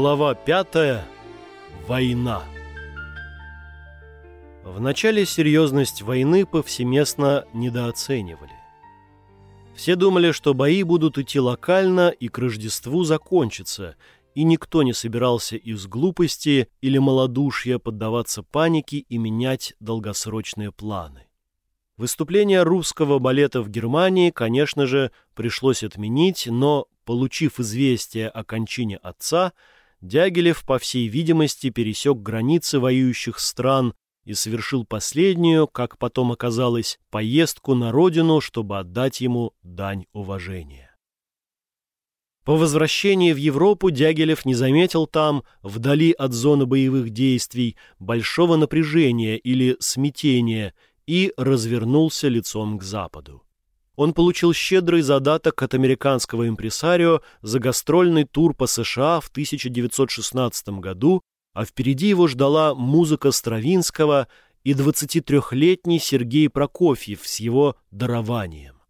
Глава пятая. Война. В начале серьезность войны повсеместно недооценивали. Все думали, что бои будут идти локально и к Рождеству закончатся, и никто не собирался из глупости или малодушия поддаваться панике и менять долгосрочные планы. Выступление русского балета в Германии, конечно же, пришлось отменить, но, получив известие о кончине отца, Дягилев, по всей видимости, пересек границы воюющих стран и совершил последнюю, как потом оказалось, поездку на родину, чтобы отдать ему дань уважения. По возвращении в Европу Дягилев не заметил там, вдали от зоны боевых действий, большого напряжения или смятения и развернулся лицом к западу он получил щедрый задаток от американского импресарио за гастрольный тур по США в 1916 году, а впереди его ждала музыка Стравинского и 23-летний Сергей Прокофьев с его дарованием.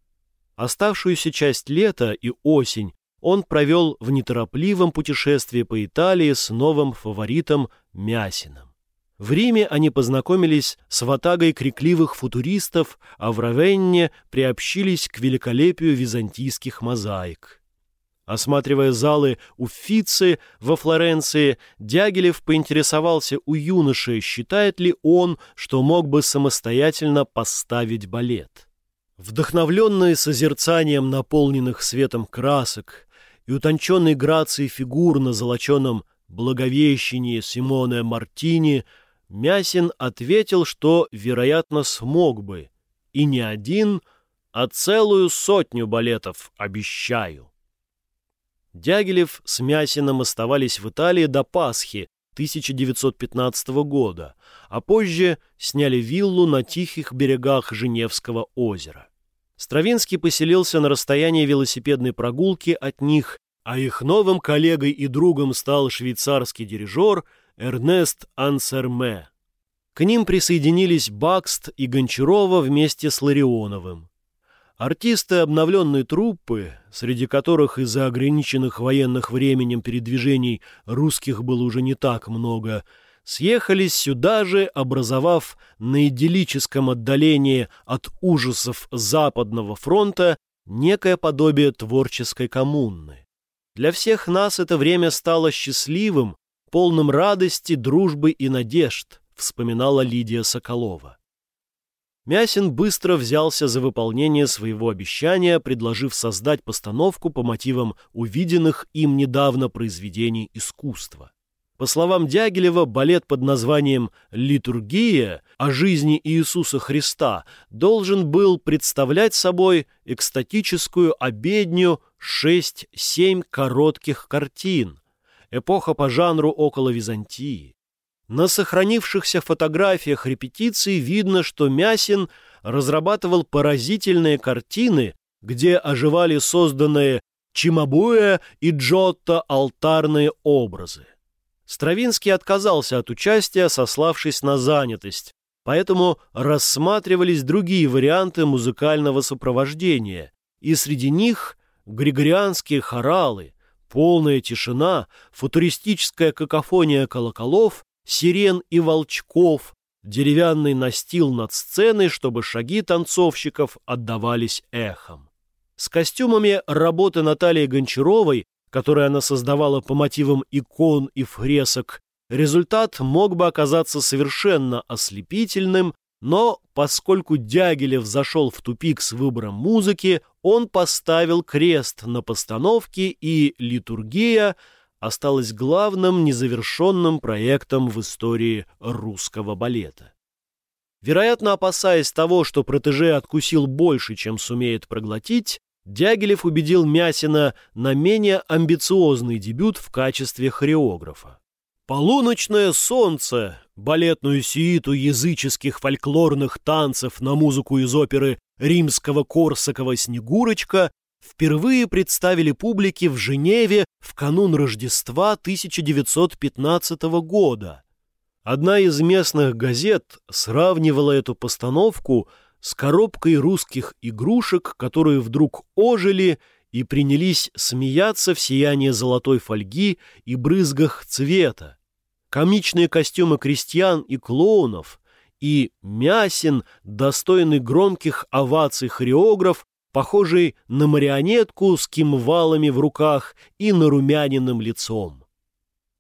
Оставшуюся часть лета и осень он провел в неторопливом путешествии по Италии с новым фаворитом Мясином. В Риме они познакомились с ватагой крикливых футуристов, а в Равенне приобщились к великолепию византийских мозаик. Осматривая залы Уффици во Флоренции, Дягилев поинтересовался у юноши, считает ли он, что мог бы самостоятельно поставить балет. Вдохновленные созерцанием наполненных светом красок и утонченной грацией фигур на золоченом Благовещении Симоне Мартини – Мясин ответил, что, вероятно, смог бы. И не один, а целую сотню балетов обещаю. Дягилев с Мясиным оставались в Италии до Пасхи 1915 года, а позже сняли виллу на тихих берегах Женевского озера. Стравинский поселился на расстоянии велосипедной прогулки от них, а их новым коллегой и другом стал швейцарский дирижер – Эрнест Ансерме. К ним присоединились Бакст и Гончарова вместе с Ларионовым. Артисты обновленной труппы, среди которых из-за ограниченных военных временем передвижений русских было уже не так много, съехались сюда же, образовав на идиллическом отдалении от ужасов Западного фронта некое подобие творческой коммуны. Для всех нас это время стало счастливым, полным радости, дружбы и надежд, вспоминала Лидия Соколова. Мясин быстро взялся за выполнение своего обещания, предложив создать постановку по мотивам увиденных им недавно произведений искусства. По словам Дягилева, балет под названием «Литургия» о жизни Иисуса Христа должен был представлять собой экстатическую обедню шесть-семь коротких картин, эпоха по жанру около Византии. На сохранившихся фотографиях репетиций видно, что Мясин разрабатывал поразительные картины, где оживали созданные Чимабуэ и Джотто алтарные образы. Стравинский отказался от участия, сославшись на занятость, поэтому рассматривались другие варианты музыкального сопровождения, и среди них григорианские хоралы – Полная тишина, футуристическая какофония колоколов, сирен и волчков, деревянный настил над сценой, чтобы шаги танцовщиков отдавались эхом. С костюмами работы Натальи Гончаровой, которые она создавала по мотивам икон и фресок, результат мог бы оказаться совершенно ослепительным, но поскольку Дягилев зашел в тупик с выбором музыки, он поставил крест на постановке, и литургия осталась главным незавершенным проектом в истории русского балета. Вероятно, опасаясь того, что протеже откусил больше, чем сумеет проглотить, Дягилев убедил Мясина на менее амбициозный дебют в качестве хореографа. «Полуночное солнце» балетную сииту языческих фольклорных танцев на музыку из оперы римского Корсакова «Снегурочка» впервые представили публике в Женеве в канун Рождества 1915 года. Одна из местных газет сравнивала эту постановку с коробкой русских игрушек, которые вдруг ожили и принялись смеяться в сиянии золотой фольги и брызгах цвета. Комичные костюмы крестьян и клоунов, и Мясин, достойный громких оваций хореограф, похожий на марионетку с кимвалами в руках и нарумяненным лицом.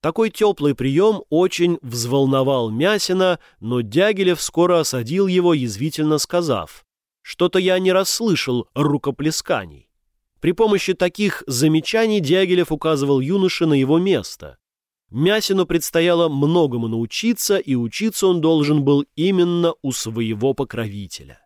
Такой теплый прием очень взволновал Мясина, но Дягилев скоро осадил его, язвительно сказав, «Что-то я не расслышал рукоплесканий». При помощи таких замечаний Дягилев указывал юноше на его место. Мясину предстояло многому научиться, и учиться он должен был именно у своего покровителя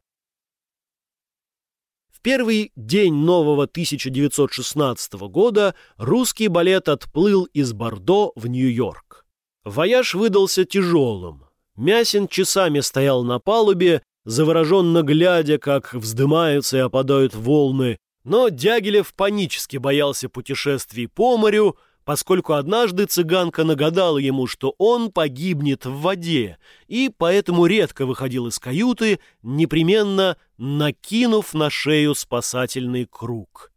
первый день нового 1916 года русский балет отплыл из Бордо в Нью-Йорк. Вояж выдался тяжелым. Мясин часами стоял на палубе, завороженно глядя, как вздымаются и опадают волны, но Дягилев панически боялся путешествий по морю, поскольку однажды цыганка нагадала ему, что он погибнет в воде, и поэтому редко выходил из каюты, непременно накинув на шею спасательный круг.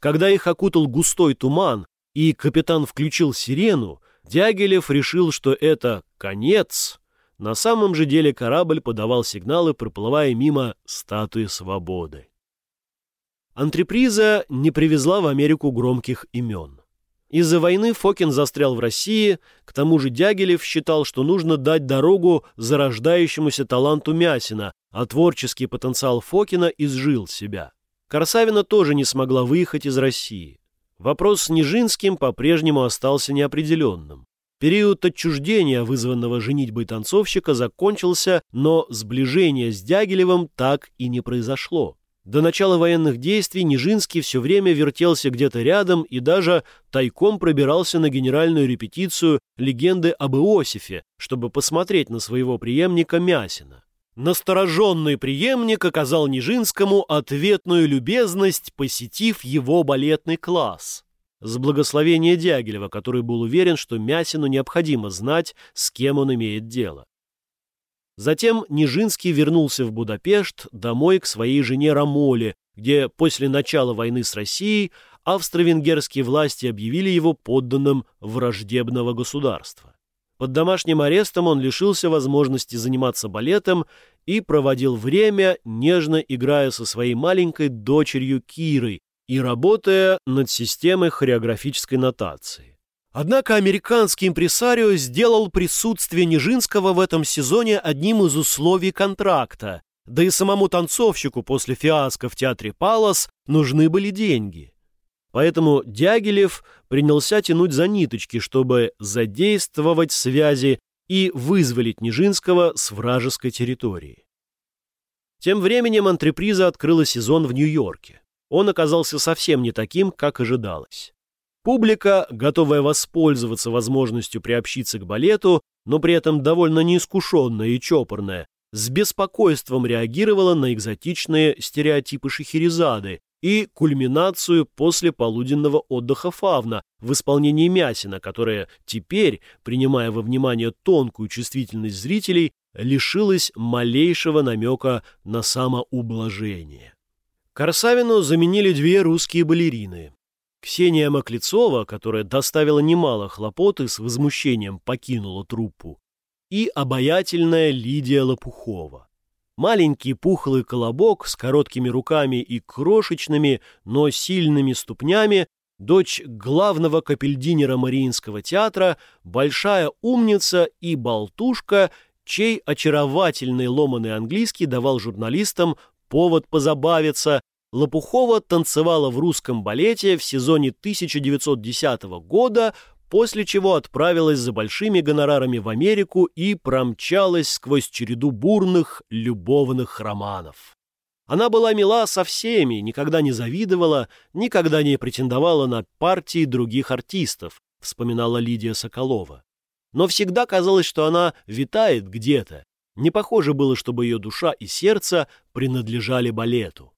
Когда их окутал густой туман, и капитан включил сирену, Дягилев решил, что это конец. На самом же деле корабль подавал сигналы, проплывая мимо статуи свободы. Антреприза не привезла в Америку громких имен. Из-за войны Фокин застрял в России, к тому же Дягилев считал, что нужно дать дорогу зарождающемуся таланту Мясина, а творческий потенциал Фокина изжил себя. Корсавина тоже не смогла выехать из России. Вопрос с Нижинским по-прежнему остался неопределенным. Период отчуждения, вызванного женитьбой танцовщика, закончился, но сближение с Дягилевым так и не произошло. До начала военных действий Нижинский все время вертелся где-то рядом и даже тайком пробирался на генеральную репетицию легенды об Иосифе, чтобы посмотреть на своего преемника Мясина. Настороженный преемник оказал Нижинскому ответную любезность, посетив его балетный класс. С благословения Дягилева, который был уверен, что Мясину необходимо знать, с кем он имеет дело. Затем Нижинский вернулся в Будапешт домой к своей жене Рамоле, где после начала войны с Россией австро-венгерские власти объявили его подданным враждебного государства. Под домашним арестом он лишился возможности заниматься балетом и проводил время, нежно играя со своей маленькой дочерью Кирой и работая над системой хореографической нотации. Однако американский импресарио сделал присутствие Нижинского в этом сезоне одним из условий контракта, да и самому танцовщику после фиаско в театре «Палас» нужны были деньги. Поэтому Дягилев принялся тянуть за ниточки, чтобы задействовать связи и вызволить Нижинского с вражеской территории. Тем временем антреприза открыла сезон в Нью-Йорке. Он оказался совсем не таким, как ожидалось. Публика, готовая воспользоваться возможностью приобщиться к балету, но при этом довольно неискушенная и чопорная, с беспокойством реагировала на экзотичные стереотипы Шахерезады и кульминацию после полуденного отдыха Фавна в исполнении Мясина, которая теперь, принимая во внимание тонкую чувствительность зрителей, лишилась малейшего намека на самоублажение. Корсавину заменили две русские балерины Ксения Маклецова, которая доставила немало хлопот и с возмущением покинула труппу, и обаятельная Лидия Лопухова. Маленький пухлый колобок с короткими руками и крошечными, но сильными ступнями, дочь главного капельдинера Мариинского театра, большая умница и болтушка, чей очаровательный ломаный английский давал журналистам повод позабавиться Лопухова танцевала в русском балете в сезоне 1910 года, после чего отправилась за большими гонорарами в Америку и промчалась сквозь череду бурных любовных романов. Она была мила со всеми, никогда не завидовала, никогда не претендовала на партии других артистов, вспоминала Лидия Соколова. Но всегда казалось, что она витает где-то. Не похоже было, чтобы ее душа и сердце принадлежали балету.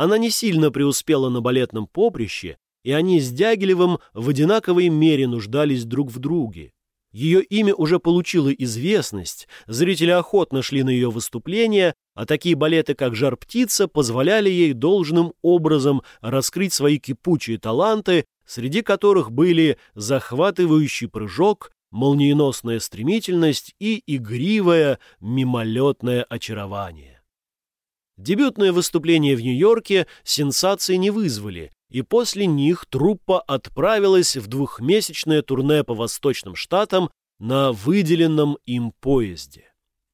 Она не сильно преуспела на балетном поприще, и они с Дягилевым в одинаковой мере нуждались друг в друге. Ее имя уже получило известность, зрители охотно шли на ее выступления, а такие балеты, как «Жар-птица», позволяли ей должным образом раскрыть свои кипучие таланты, среди которых были захватывающий прыжок, молниеносная стремительность и игривое мимолетное очарование. Дебютное выступление в Нью-Йорке сенсации не вызвало, и после них труппа отправилась в двухмесячное турне по восточным штатам на выделенном им поезде.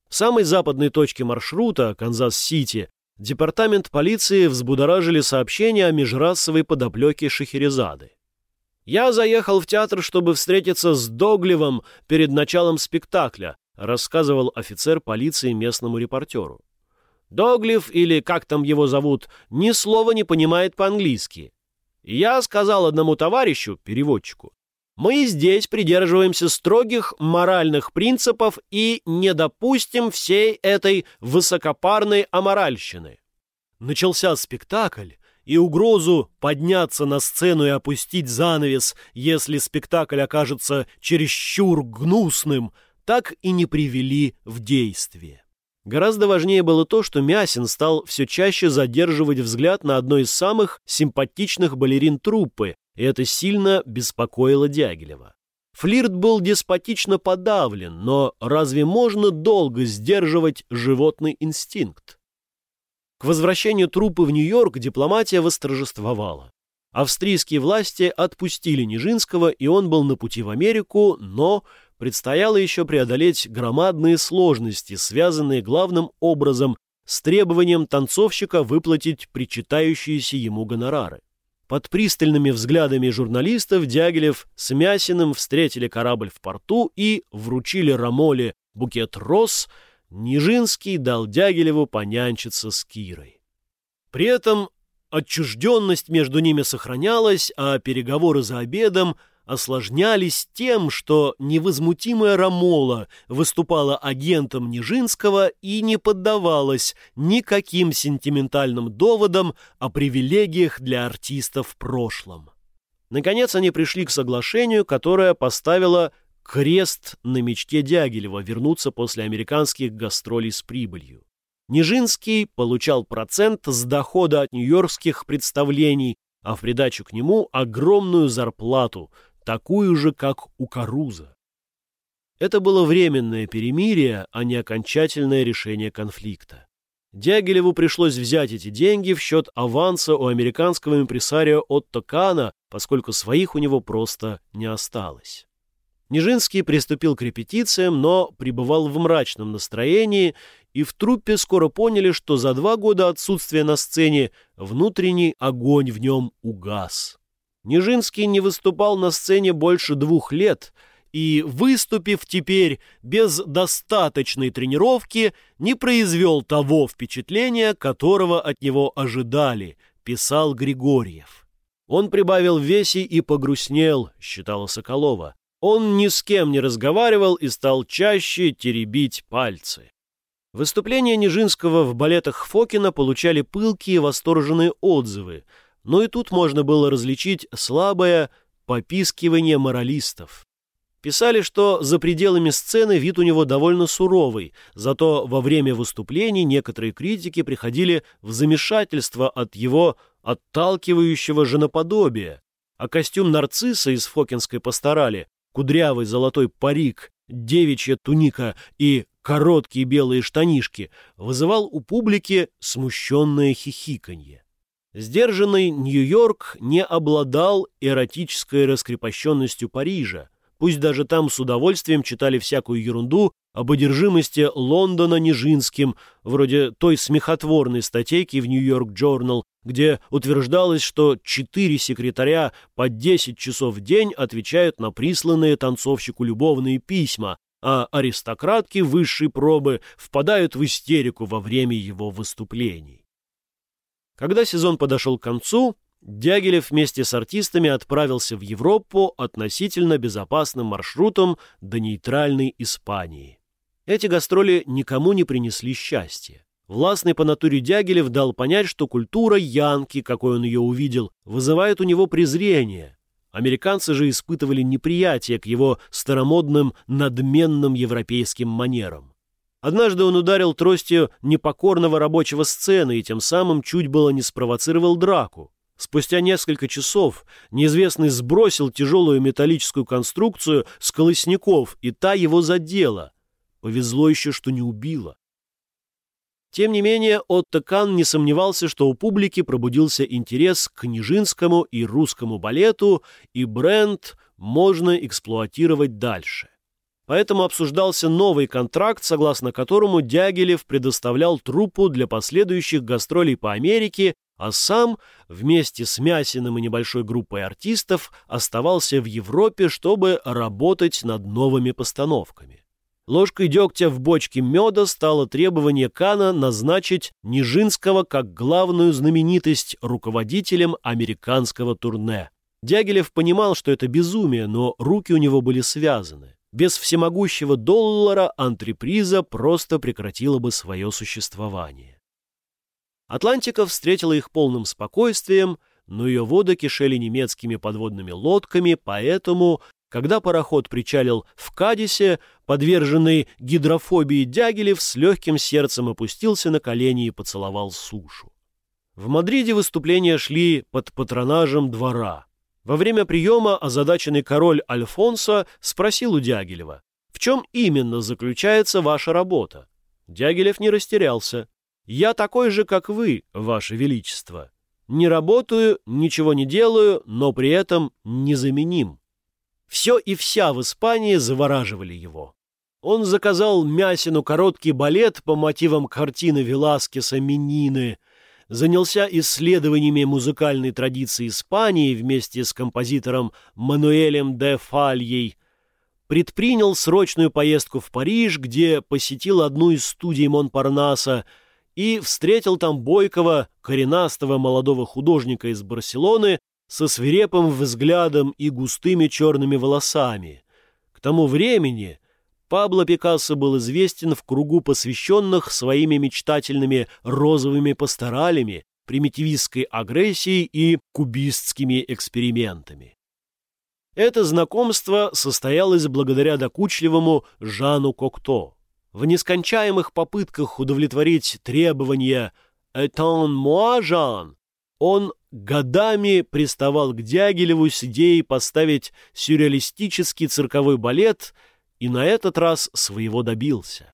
В самой западной точке маршрута, Канзас-Сити, департамент полиции взбудоражили сообщения о межрасовой подоплеке Шахерезады. «Я заехал в театр, чтобы встретиться с Доглевом перед началом спектакля», рассказывал офицер полиции местному репортеру. Доглев, или как там его зовут, ни слова не понимает по-английски. Я сказал одному товарищу, переводчику, мы здесь придерживаемся строгих моральных принципов и не допустим всей этой высокопарной аморальщины. Начался спектакль, и угрозу подняться на сцену и опустить занавес, если спектакль окажется чересчур гнусным, так и не привели в действие. Гораздо важнее было то, что Мясин стал все чаще задерживать взгляд на одной из самых симпатичных балерин труппы, и это сильно беспокоило Дягилева. Флирт был деспотично подавлен, но разве можно долго сдерживать животный инстинкт? К возвращению труппы в Нью-Йорк дипломатия восторжествовала. Австрийские власти отпустили Нижинского, и он был на пути в Америку, но предстояло еще преодолеть громадные сложности, связанные главным образом с требованием танцовщика выплатить причитающиеся ему гонорары. Под пристальными взглядами журналистов Дягилев с Мясиным встретили корабль в порту и вручили Рамоле букет роз, Нижинский дал Дягилеву понянчиться с Кирой. При этом отчужденность между ними сохранялась, а переговоры за обедом – осложнялись тем, что невозмутимая Рамола выступала агентом Нижинского и не поддавалась никаким сентиментальным доводам о привилегиях для артистов в прошлом. Наконец они пришли к соглашению, которое поставило крест на мечте Дягилева вернуться после американских гастролей с прибылью. Нижинский получал процент с дохода от нью-йоркских представлений, а в придачу к нему огромную зарплату, такую же, как у Каруза. Это было временное перемирие, а не окончательное решение конфликта. Дягилеву пришлось взять эти деньги в счет аванса у американского импресарио Отто Кана, поскольку своих у него просто не осталось. Нижинский приступил к репетициям, но пребывал в мрачном настроении, и в труппе скоро поняли, что за два года отсутствия на сцене внутренний огонь в нем угас. Нижинский не выступал на сцене больше двух лет и, выступив теперь без достаточной тренировки, не произвел того впечатления, которого от него ожидали, писал Григорьев. Он прибавил в весе и погрустнел, считала Соколова. Он ни с кем не разговаривал и стал чаще теребить пальцы. Выступления Нижинского в балетах Фокина получали пылкие восторженные отзывы – но и тут можно было различить слабое попискивание моралистов. Писали, что за пределами сцены вид у него довольно суровый, зато во время выступлений некоторые критики приходили в замешательство от его отталкивающего женоподобия, а костюм нарцисса из фокинской пасторали, кудрявый золотой парик, девичья туника и короткие белые штанишки вызывал у публики смущенное хихиканье. Сдержанный Нью-Йорк не обладал эротической раскрепощенностью Парижа, пусть даже там с удовольствием читали всякую ерунду об одержимости Лондона Нижинским, вроде той смехотворной статейки в Нью-Йорк Джорнал, где утверждалось, что четыре секретаря по 10 часов в день отвечают на присланные танцовщику любовные письма, а аристократки высшей пробы впадают в истерику во время его выступлений. Когда сезон подошел к концу, Дягилев вместе с артистами отправился в Европу относительно безопасным маршрутом до нейтральной Испании. Эти гастроли никому не принесли счастья. Властный по натуре Дягилев дал понять, что культура Янки, какой он ее увидел, вызывает у него презрение, Американцы же испытывали неприятие к его старомодным, надменным европейским манерам. Однажды он ударил тростью непокорного рабочего сцены и тем самым чуть было не спровоцировал драку. Спустя несколько часов неизвестный сбросил тяжелую металлическую конструкцию с колосников, и та его задела. Повезло еще, что не убила. Тем не менее, Отто Кан не сомневался, что у публики пробудился интерес к нижинскому и русскому балету, и бренд можно эксплуатировать дальше. Поэтому обсуждался новый контракт, согласно которому Дягилев предоставлял труппу для последующих гастролей по Америке, а сам вместе с Мясиным и небольшой группой артистов оставался в Европе, чтобы работать над новыми постановками. Ложкой дегтя в бочке меда стало требование Кана назначить Нижинского как главную знаменитость руководителем американского турне. Дягилев понимал, что это безумие, но руки у него были связаны. Без всемогущего доллара антреприза просто прекратила бы свое существование. Атлантика встретила их полным спокойствием, но ее воды кишели немецкими подводными лодками, поэтому когда пароход причалил в Кадисе, подверженный гидрофобии Дягилев с легким сердцем опустился на колени и поцеловал сушу. В Мадриде выступления шли под патронажем двора. Во время приема озадаченный король Альфонсо спросил у Дягилева, «В чем именно заключается ваша работа?» Дягилев не растерялся. «Я такой же, как вы, ваше величество. Не работаю, ничего не делаю, но при этом незаменим». Все и вся в Испании завораживали его. Он заказал Мясину короткий балет по мотивам картины Веласкеса «Менины», занялся исследованиями музыкальной традиции Испании вместе с композитором Мануэлем де Фальей, предпринял срочную поездку в Париж, где посетил одну из студий Монпарнаса и встретил там бойкого, коренастого молодого художника из Барселоны со свирепым взглядом и густыми черными волосами. К тому времени Пабло Пикассо был известен в кругу посвященных своими мечтательными розовыми пасторалями, примитивистской агрессией и кубистскими экспериментами. Это знакомство состоялось благодаря докучливому Жану Кокто. В нескончаемых попытках удовлетворить требования «Этон moi, Жан» он годами приставал к Дягилеву с идеей поставить сюрреалистический цирковой балет и на этот раз своего добился.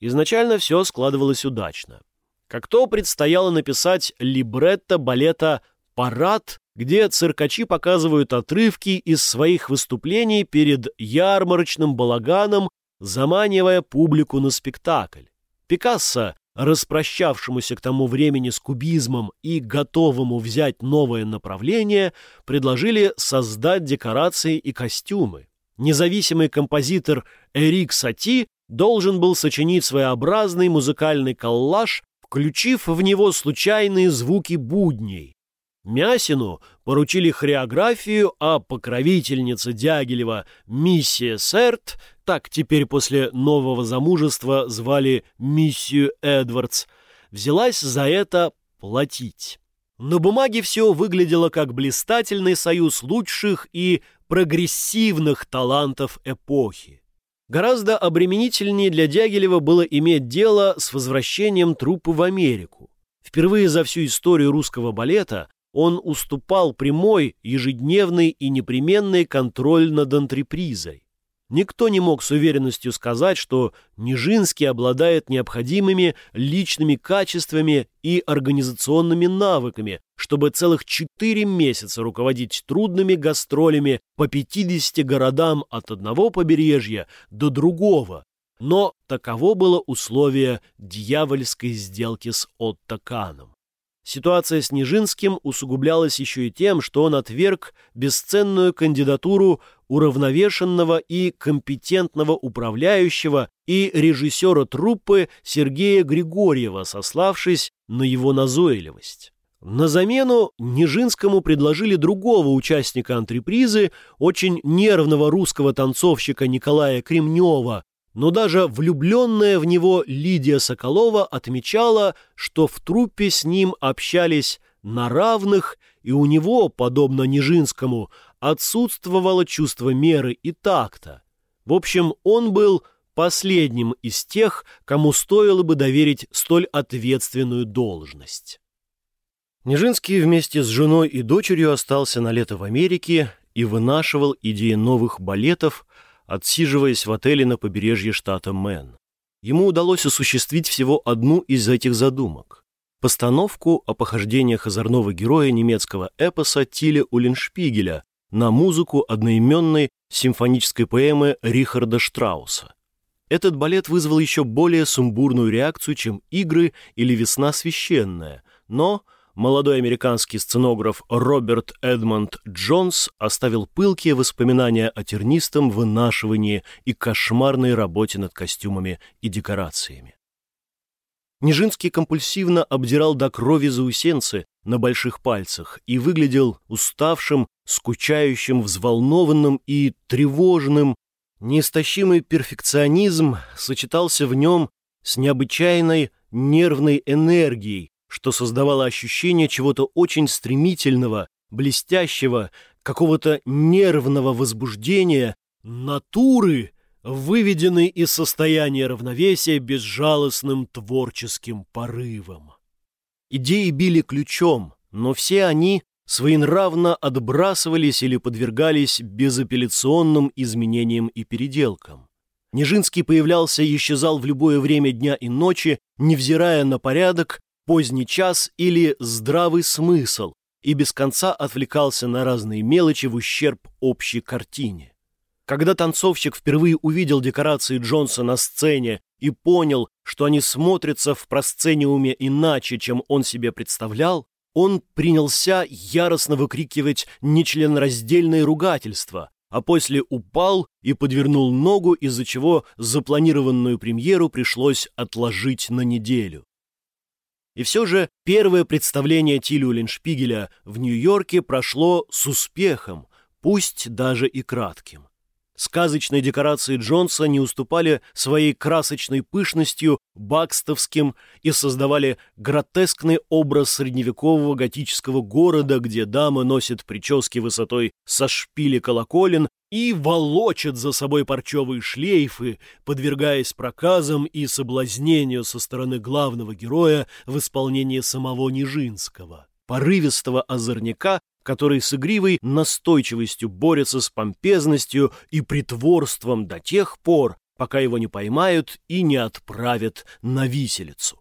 Изначально все складывалось удачно. Как то предстояло написать либретто балета «Парад», где циркачи показывают отрывки из своих выступлений перед ярмарочным балаганом, заманивая публику на спектакль. Пикассо распрощавшемуся к тому времени с кубизмом и готовому взять новое направление, предложили создать декорации и костюмы. Независимый композитор Эрик Сати должен был сочинить своеобразный музыкальный коллаж, включив в него случайные звуки будней. Мясину поручили хореографию, а покровительница Дягилева Миссия Серт так теперь после нового замужества звали миссию Эдвардс, взялась за это платить. На бумаге все выглядело как блистательный союз лучших и прогрессивных талантов эпохи. Гораздо обременительнее для Дягилева было иметь дело с возвращением труппы в Америку. Впервые за всю историю русского балета он уступал прямой, ежедневный и непременный контроль над антрепризой. Никто не мог с уверенностью сказать, что Нижинский обладает необходимыми личными качествами и организационными навыками, чтобы целых четыре месяца руководить трудными гастролями по 50 городам от одного побережья до другого. Но таково было условие дьявольской сделки с Отто Каном. Ситуация с Нижинским усугублялась еще и тем, что он отверг бесценную кандидатуру уравновешенного и компетентного управляющего и режиссера труппы Сергея Григорьева, сославшись на его назойливость. На замену Нижинскому предложили другого участника антрепризы, очень нервного русского танцовщика Николая Кремнева, но даже влюбленная в него Лидия Соколова отмечала, что в труппе с ним общались на равных, и у него, подобно Нижинскому, отсутствовало чувство меры и такта. В общем, он был последним из тех, кому стоило бы доверить столь ответственную должность. Нижинский вместе с женой и дочерью остался на лето в Америке и вынашивал идеи новых балетов, отсиживаясь в отеле на побережье штата Мэн. Ему удалось осуществить всего одну из этих задумок – постановку о похождениях озорного героя немецкого эпоса Тиля Уллиншпигеля на музыку одноименной симфонической поэмы Рихарда Штрауса. Этот балет вызвал еще более сумбурную реакцию, чем «Игры» или «Весна священная», но молодой американский сценограф Роберт Эдмонд Джонс оставил пылкие воспоминания о тернистом вынашивании и кошмарной работе над костюмами и декорациями. Нижинский компульсивно обдирал до крови заусенцы на больших пальцах и выглядел уставшим, скучающим, взволнованным и тревожным. Неистощимый перфекционизм сочетался в нем с необычайной нервной энергией, что создавало ощущение чего-то очень стремительного, блестящего, какого-то нервного возбуждения, натуры — выведенный из состояния равновесия безжалостным творческим порывом. Идеи били ключом, но все они своенравно отбрасывались или подвергались безапелляционным изменениям и переделкам. Нежинский появлялся и исчезал в любое время дня и ночи, невзирая на порядок, поздний час или здравый смысл, и без конца отвлекался на разные мелочи в ущерб общей картине. Когда танцовщик впервые увидел декорации Джонса на сцене и понял, что они смотрятся в просцениуме иначе, чем он себе представлял, он принялся яростно выкрикивать нечленораздельные ругательства, а после упал и подвернул ногу, из-за чего запланированную премьеру пришлось отложить на неделю. И все же первое представление Тилю Леншпигеля в Нью-Йорке прошло с успехом, пусть даже и кратким. Сказочные декорации Джонса не уступали своей красочной пышностью бакстовским и создавали гротескный образ средневекового готического города, где дамы носят прически высотой со шпили колоколен и волочат за собой парчевые шлейфы, подвергаясь проказам и соблазнению со стороны главного героя в исполнении самого Нижинского, порывистого озорняка, который с игривой настойчивостью борется с помпезностью и притворством до тех пор, пока его не поймают и не отправят на виселицу.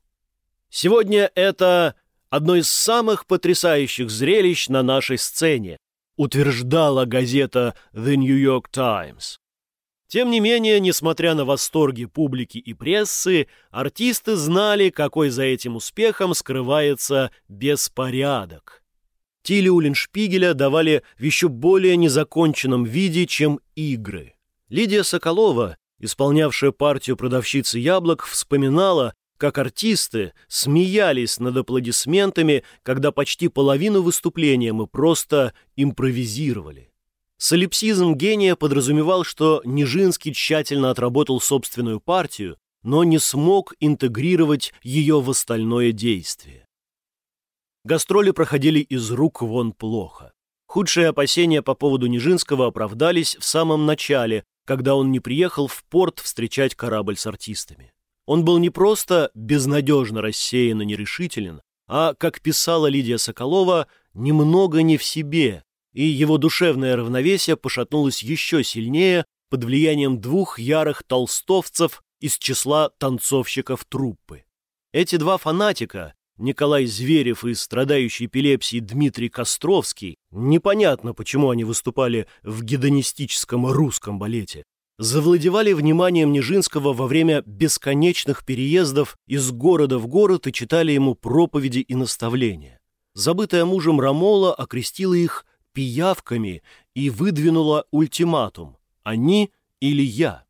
Сегодня это одно из самых потрясающих зрелищ на нашей сцене, утверждала газета The New York Times. Тем не менее, несмотря на восторги публики и прессы, артисты знали, какой за этим успехом скрывается беспорядок. Тиле Уллиншпигеля давали в еще более незаконченном виде, чем игры. Лидия Соколова, исполнявшая партию продавщицы яблок, вспоминала, как артисты смеялись над аплодисментами, когда почти половину выступления мы просто импровизировали. Солипсизм гения подразумевал, что Нижинский тщательно отработал собственную партию, но не смог интегрировать ее в остальное действие. Гастроли проходили из рук вон плохо. Худшие опасения по поводу Нижинского оправдались в самом начале, когда он не приехал в порт встречать корабль с артистами. Он был не просто безнадежно рассеян и нерешителен, а, как писала Лидия Соколова, немного не в себе, и его душевное равновесие пошатнулось еще сильнее под влиянием двух ярых толстовцев из числа танцовщиков труппы. Эти два фанатика, Николай Зверев и страдающий эпилепсией Дмитрий Костровский, непонятно, почему они выступали в гедонистическом русском балете, завладевали вниманием Нижинского во время бесконечных переездов из города в город и читали ему проповеди и наставления. Забытая мужем Рамола окрестила их пиявками и выдвинула ультиматум «они или я».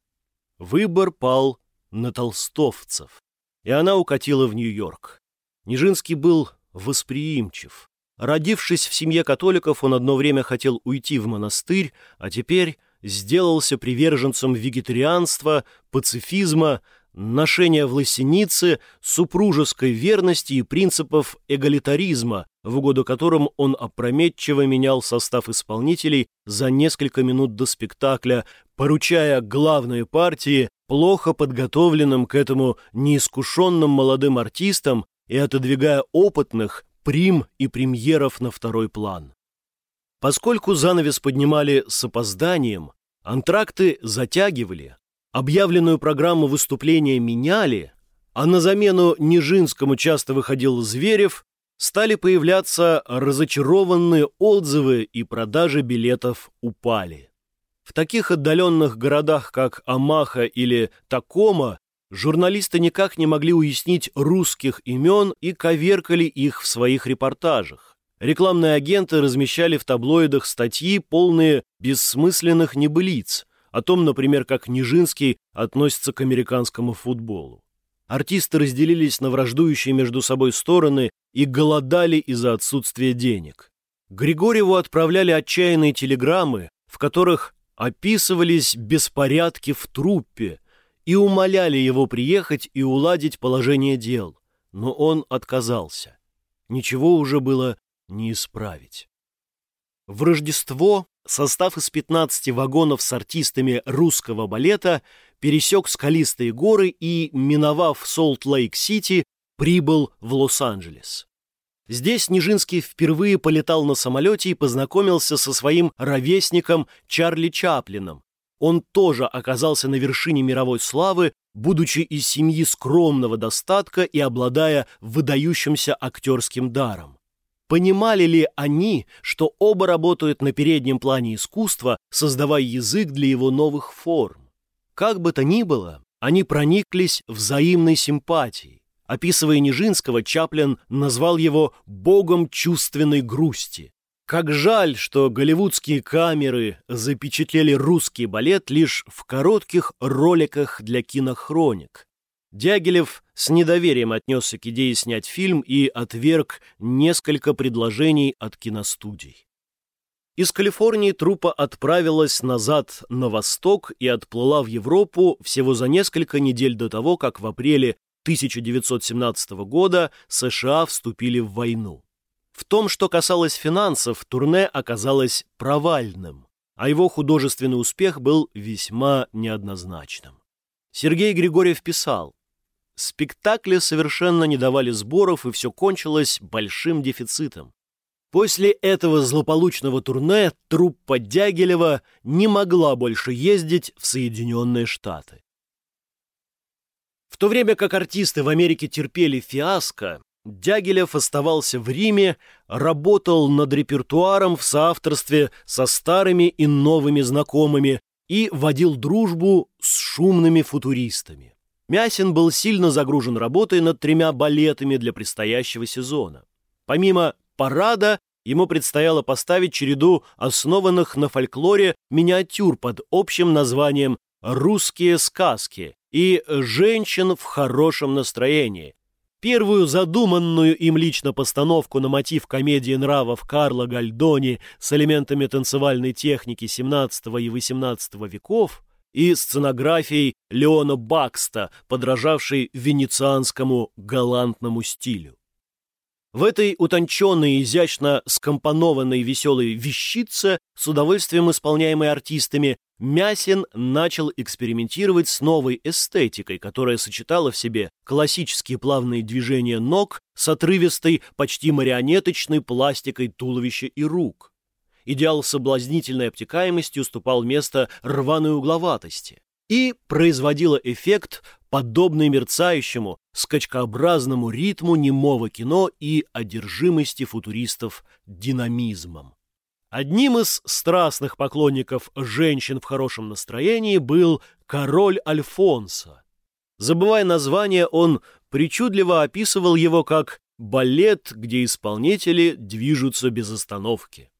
Выбор пал на толстовцев, и она укатила в Нью-Йорк. Нижинский был восприимчив. Родившись в семье католиков, он одно время хотел уйти в монастырь, а теперь сделался приверженцем вегетарианства, пацифизма, ношения в лосенице, супружеской верности и принципов эгалитаризма, в угоду которым он опрометчиво менял состав исполнителей за несколько минут до спектакля, поручая главные партии плохо подготовленным к этому неискушенным молодым артистам и отодвигая опытных, прим и премьеров на второй план. Поскольку занавес поднимали с опозданием, антракты затягивали, объявленную программу выступления меняли, а на замену Нижинскому часто выходил Зверев, стали появляться разочарованные отзывы и продажи билетов упали. В таких отдаленных городах, как Амаха или Такома, журналисты никак не могли уяснить русских имен и коверкали их в своих репортажах. Рекламные агенты размещали в таблоидах статьи, полные бессмысленных небылиц, о том, например, как Нижинский относится к американскому футболу. Артисты разделились на враждующие между собой стороны и голодали из-за отсутствия денег. Григорьеву отправляли отчаянные телеграммы, в которых описывались беспорядки в труппе и умоляли его приехать и уладить положение дел, но он отказался. Ничего уже было не исправить. В Рождество состав из 15 вагонов с артистами русского балета пересек скалистые горы и, миновав Солт-Лейк-Сити, прибыл в Лос-Анджелес. Здесь Нижинский впервые полетал на самолете и познакомился со своим ровесником Чарли Чаплином. Он тоже оказался на вершине мировой славы, будучи из семьи скромного достатка и обладая выдающимся актерским даром. Понимали ли они, что оба работают на переднем плане искусства, создавая язык для его новых форм? Как бы то ни было, они прониклись взаимной симпатией. Описывая Нижинского, Чаплин назвал его «богом чувственной грусти». Как жаль, что голливудские камеры запечатлели русский балет лишь в коротких роликах для кинохроник. Дягилев с недоверием отнесся к идее снять фильм и отверг несколько предложений от киностудий. Из Калифорнии труппа отправилась назад на восток и отплыла в Европу всего за несколько недель до того, как в апреле 1917 года США вступили в войну. В том, что касалось финансов, турне оказалось провальным, а его художественный успех был весьма неоднозначным. Сергей Григорьев писал, «Спектакли совершенно не давали сборов, и все кончилось большим дефицитом. После этого злополучного турне труппа Дягилева не могла больше ездить в Соединенные Штаты. В то время как артисты в Америке терпели фиаско, Дягилев оставался в Риме, работал над репертуаром в соавторстве со старыми и новыми знакомыми и водил дружбу с шумными футуристами. Мясин был сильно загружен работой над тремя балетами для предстоящего сезона. Помимо парада ему предстояло поставить череду основанных на фольклоре миниатюр под общим названием «Русские сказки» и «Женщин в хорошем настроении». Первую задуманную им лично постановку на мотив комедии нравов Карла Гальдони с элементами танцевальной техники XVII и XVIII веков и сценографией Леона Бакста, подражавшей венецианскому галантному стилю. В этой утонченной, изящно скомпонованной веселой вещице, с удовольствием исполняемой артистами, Мясин начал экспериментировать с новой эстетикой, которая сочетала в себе классические плавные движения ног с отрывистой, почти марионеточной пластикой туловища и рук. Идеал соблазнительной обтекаемости уступал место рваной угловатости и производила эффект подобный мерцающему, скачкообразному ритму немого кино и одержимости футуристов динамизмом. Одним из страстных поклонников женщин в хорошем настроении был король Альфонсо. Забывая название, он причудливо описывал его как балет, где исполнители движутся без остановки.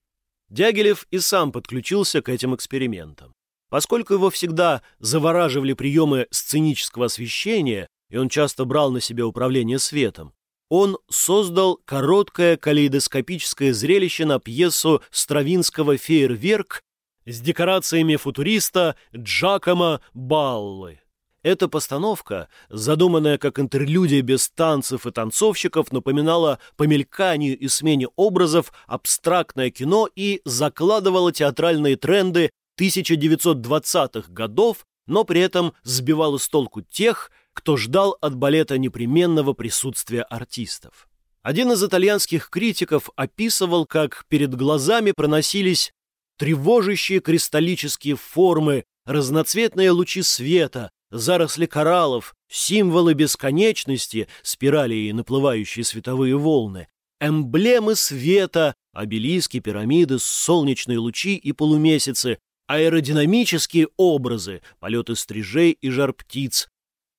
Дягилев и сам подключился к этим экспериментам. Поскольку его всегда завораживали приемы сценического освещения, и он часто брал на себя управление светом, он создал короткое калейдоскопическое зрелище на пьесу Стравинского «Фейерверк» с декорациями футуриста Джакома Баллы. Эта постановка, задуманная как интерлюдия без танцев и танцовщиков, напоминала по мельканию и смене образов абстрактное кино и закладывала театральные тренды 1920-х годов, но при этом сбивала с толку тех, кто ждал от балета непременного присутствия артистов. Один из итальянских критиков описывал, как перед глазами проносились тревожащие кристаллические формы, разноцветные лучи света, заросли кораллов, символы бесконечности, спирали и наплывающие световые волны, эмблемы света, обелиски, пирамиды, солнечные лучи и полумесяцы, аэродинамические образы, полеты стрижей и жар-птиц.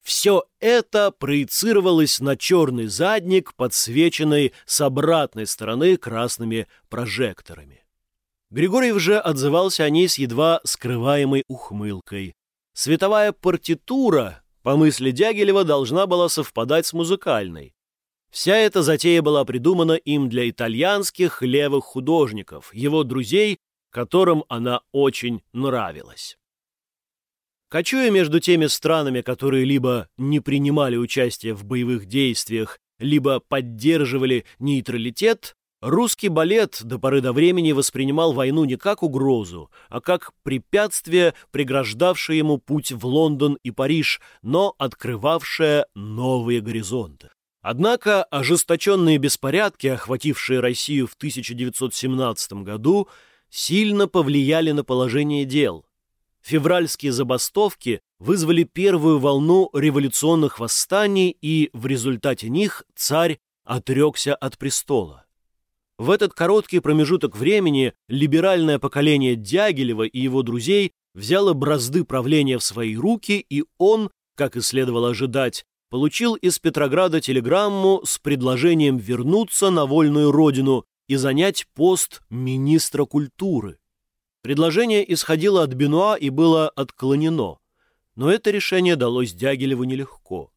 Все это проецировалось на черный задник, подсвеченный с обратной стороны красными прожекторами. Григорьев же отзывался о ней с едва скрываемой ухмылкой. Световая партитура, по мысли Дягилева, должна была совпадать с музыкальной. Вся эта затея была придумана им для итальянских левых художников, его друзей, которым она очень нравилась. Кочуя между теми странами, которые либо не принимали участие в боевых действиях, либо поддерживали нейтралитет, Русский балет до поры до времени воспринимал войну не как угрозу, а как препятствие, преграждавшее ему путь в Лондон и Париж, но открывавшее новые горизонты. Однако ожесточенные беспорядки, охватившие Россию в 1917 году, сильно повлияли на положение дел. Февральские забастовки вызвали первую волну революционных восстаний, и в результате них царь отрекся от престола. В этот короткий промежуток времени либеральное поколение Дягилева и его друзей взяло бразды правления в свои руки, и он, как и следовало ожидать, получил из Петрограда телеграмму с предложением вернуться на вольную родину и занять пост министра культуры. Предложение исходило от Бенуа и было отклонено, но это решение далось Дягилеву нелегко.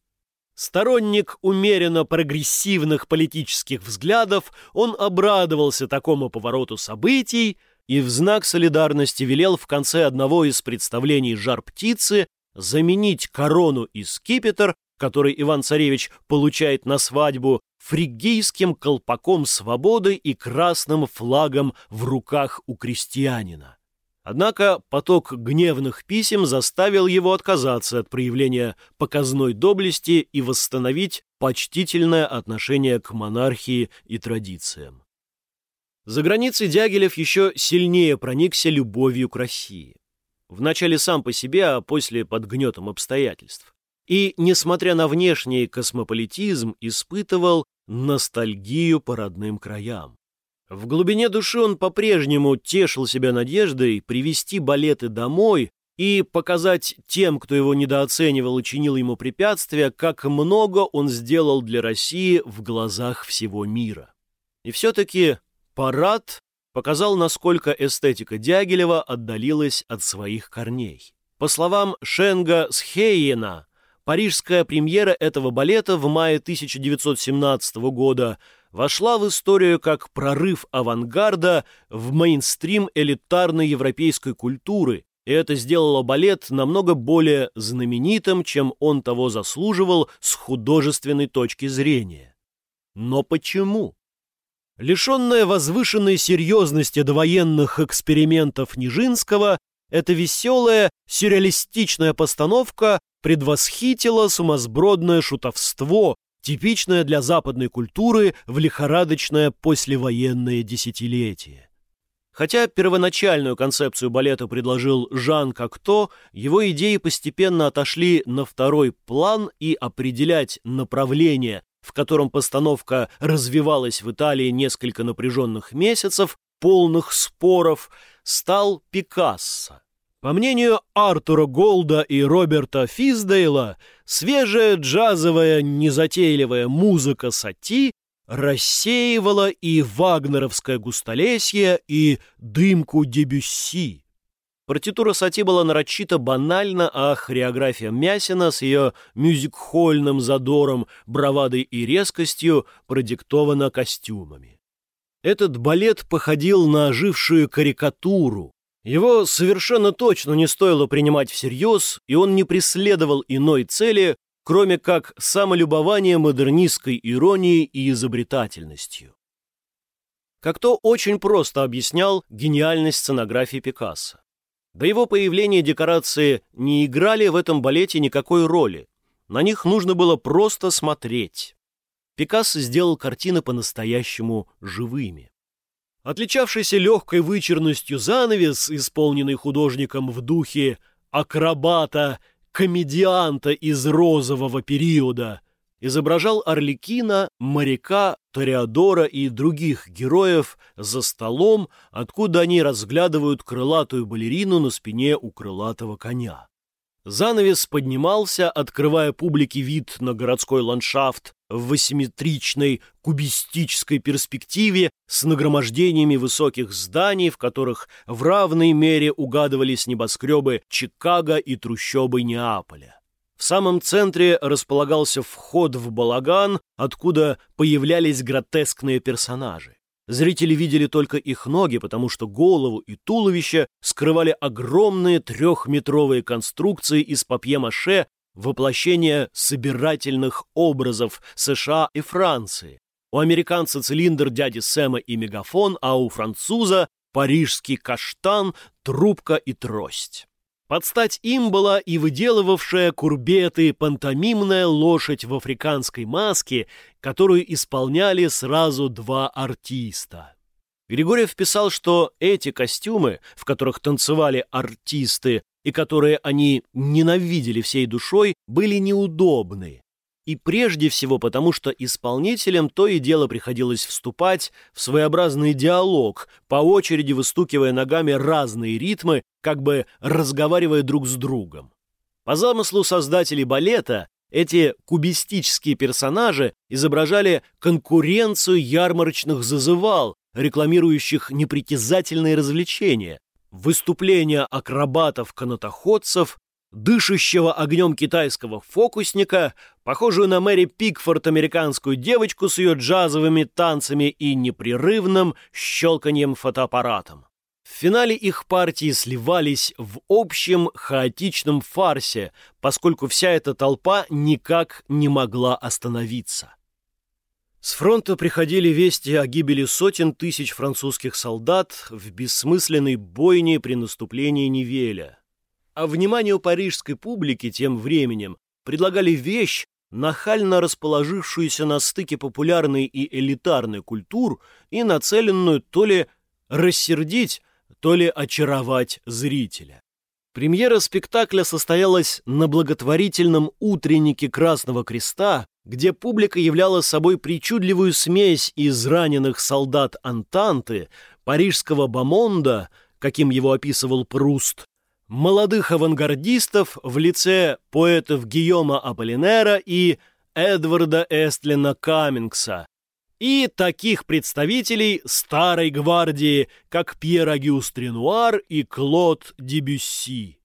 Сторонник умеренно прогрессивных политических взглядов, он обрадовался такому повороту событий и в знак солидарности велел в конце одного из представлений «Жар-птицы» заменить корону и скипетр, который Иван-Царевич получает на свадьбу, фригийским колпаком свободы и красным флагом в руках у крестьянина. Однако поток гневных писем заставил его отказаться от проявления показной доблести и восстановить почтительное отношение к монархии и традициям. За границей Дягилев еще сильнее проникся любовью к России. Вначале сам по себе, а после под гнетом обстоятельств. И, несмотря на внешний космополитизм, испытывал ностальгию по родным краям. В глубине души он по-прежнему тешил себя надеждой привести балеты домой и показать тем, кто его недооценивал и чинил ему препятствия, как много он сделал для России в глазах всего мира. И все-таки парад показал, насколько эстетика Дягилева отдалилась от своих корней. По словам Шенга Схейена, парижская премьера этого балета в мае 1917 года – вошла в историю как прорыв авангарда в мейнстрим элитарной европейской культуры, и это сделало балет намного более знаменитым, чем он того заслуживал с художественной точки зрения. Но почему? Лишенная возвышенной серьезности довоенных экспериментов Нижинского, эта веселая, сюрреалистичная постановка предвосхитила сумасбродное шутовство, типичное для западной культуры в лихорадочное послевоенное десятилетие. Хотя первоначальную концепцию балета предложил Жан Кокто, его идеи постепенно отошли на второй план и определять направление, в котором постановка развивалась в Италии несколько напряженных месяцев, полных споров, стал Пикассо. По мнению Артура Голда и Роберта Физдейла, свежая джазовая незатейливая музыка Сати рассеивала и вагнеровское густолесье, и дымку Дебюсси. Партитура Сати была нарочито банальна, а хореография Мясина с ее мюзик-хольным задором, бравадой и резкостью продиктована костюмами. Этот балет походил на ожившую карикатуру, Его совершенно точно не стоило принимать всерьез, и он не преследовал иной цели, кроме как самолюбование модернистской иронией и изобретательностью. Как-то очень просто объяснял гениальность сценографии Пикассо. До его появления декорации не играли в этом балете никакой роли. На них нужно было просто смотреть. Пикассо сделал картины по-настоящему живыми. Отличавшийся легкой вычерностью занавес, исполненный художником в духе акробата, комедианта из розового периода, изображал Орликина, моряка, Тореадора и других героев за столом, откуда они разглядывают крылатую балерину на спине у крылатого коня. Занавес поднимался, открывая публике вид на городской ландшафт в восьмитричной кубистической перспективе с нагромождениями высоких зданий, в которых в равной мере угадывались небоскребы Чикаго и трущобы Неаполя. В самом центре располагался вход в балаган, откуда появлялись гротескные персонажи. Зрители видели только их ноги, потому что голову и туловище скрывали огромные трехметровые конструкции из папье-маше воплощение собирательных образов США и Франции. У американца цилиндр дяди Сэма и мегафон, а у француза парижский каштан, трубка и трость. Под стать им была и выделывавшая курбеты пантомимная лошадь в африканской маске, которую исполняли сразу два артиста. Григорьев писал, что эти костюмы, в которых танцевали артисты и которые они ненавидели всей душой, были неудобны. И прежде всего потому, что исполнителям то и дело приходилось вступать в своеобразный диалог, по очереди выстукивая ногами разные ритмы, как бы разговаривая друг с другом. По замыслу создателей балета, эти кубистические персонажи изображали конкуренцию ярмарочных зазывал, рекламирующих непритязательные развлечения, выступления акробатов-канатоходцев, дышащего огнем китайского фокусника, похожую на Мэри Пикфорд американскую девочку с ее джазовыми танцами и непрерывным щелканием фотоаппаратом. В финале их партии сливались в общем хаотичном фарсе, поскольку вся эта толпа никак не могла остановиться. С фронта приходили вести о гибели сотен тысяч французских солдат в бессмысленной бойне при наступлении Невеля. А вниманию парижской публики тем временем предлагали вещь, нахально расположившуюся на стыке популярной и элитарной культур и нацеленную то ли рассердить, то ли очаровать зрителя. Премьера спектакля состоялась на благотворительном утреннике Красного Креста, где публика являла собой причудливую смесь из раненых солдат Антанты, парижского бомонда, каким его описывал Пруст, молодых авангардистов в лице поэтов Гийома Аполлинера и Эдварда Эстлина Каммингса, и таких представителей старой гвардии, как Пьер Агюст Ренуар и Клод Дебюсси.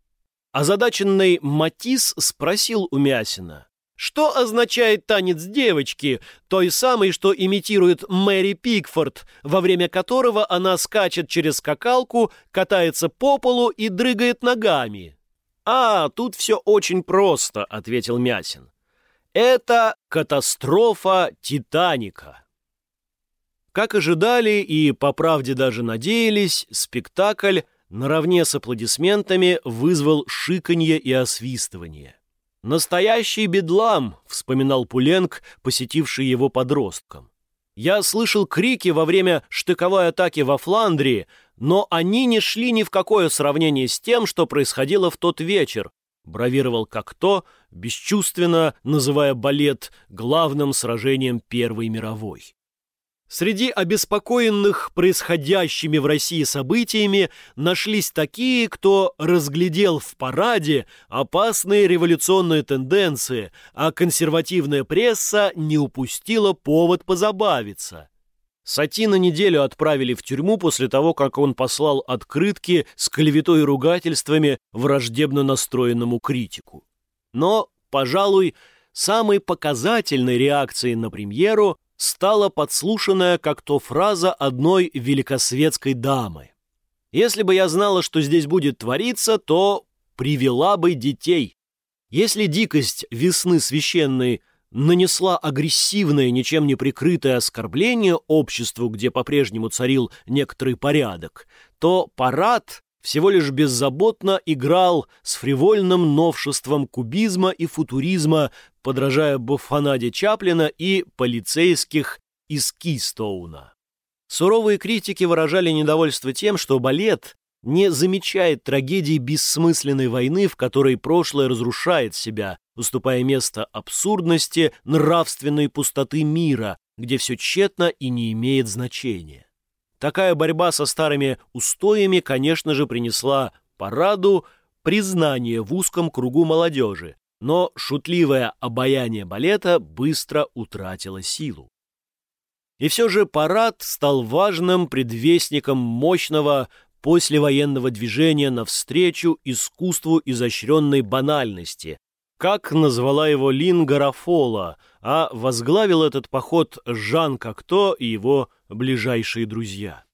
Озадаченный Матис спросил у Мясина, что означает танец девочки, той самой, что имитирует Мэри Пикфорд, во время которого она скачет через скакалку, катается по полу и дрыгает ногами? «А, тут все очень просто», — ответил Мясин. «Это катастрофа Титаника». Как ожидали и, по правде, даже надеялись, спектакль наравне с аплодисментами вызвал шиканье и освистывание. «Настоящий бедлам», — вспоминал Пуленк, посетивший его подростком. «Я слышал крики во время штыковой атаки во Фландрии, но они не шли ни в какое сравнение с тем, что происходило в тот вечер», — бравировал как-то, бесчувственно называя балет главным сражением Первой мировой. Среди обеспокоенных происходящими в России событиями нашлись такие, кто разглядел в параде опасные революционные тенденции, а консервативная пресса не упустила повод позабавиться. Сатина неделю отправили в тюрьму после того, как он послал открытки с клеветой и ругательствами враждебно настроенному критику. Но, пожалуй, самой показательной реакцией на премьеру стала подслушанная как то фраза одной великосветской дамы. Если бы я знала, что здесь будет твориться, то привела бы детей. Если дикость весны священной нанесла агрессивное, ничем не прикрытое оскорбление обществу, где по-прежнему царил некоторый порядок, то парад всего лишь беззаботно играл с фривольным новшеством кубизма и футуризма, подражая Буфанаде Чаплина и полицейских из Кистоуна. Суровые критики выражали недовольство тем, что балет не замечает трагедии бессмысленной войны, в которой прошлое разрушает себя, уступая место абсурдности нравственной пустоты мира, где все тщетно и не имеет значения. Такая борьба со старыми устоями, конечно же, принесла параду признание в узком кругу молодежи, но шутливое обаяние балета быстро утратило силу. И все же парад стал важным предвестником мощного послевоенного движения навстречу искусству изощренной банальности, как назвала его Лин Гарафола, а возглавил этот поход Жан Кокто и его ближайшие друзья.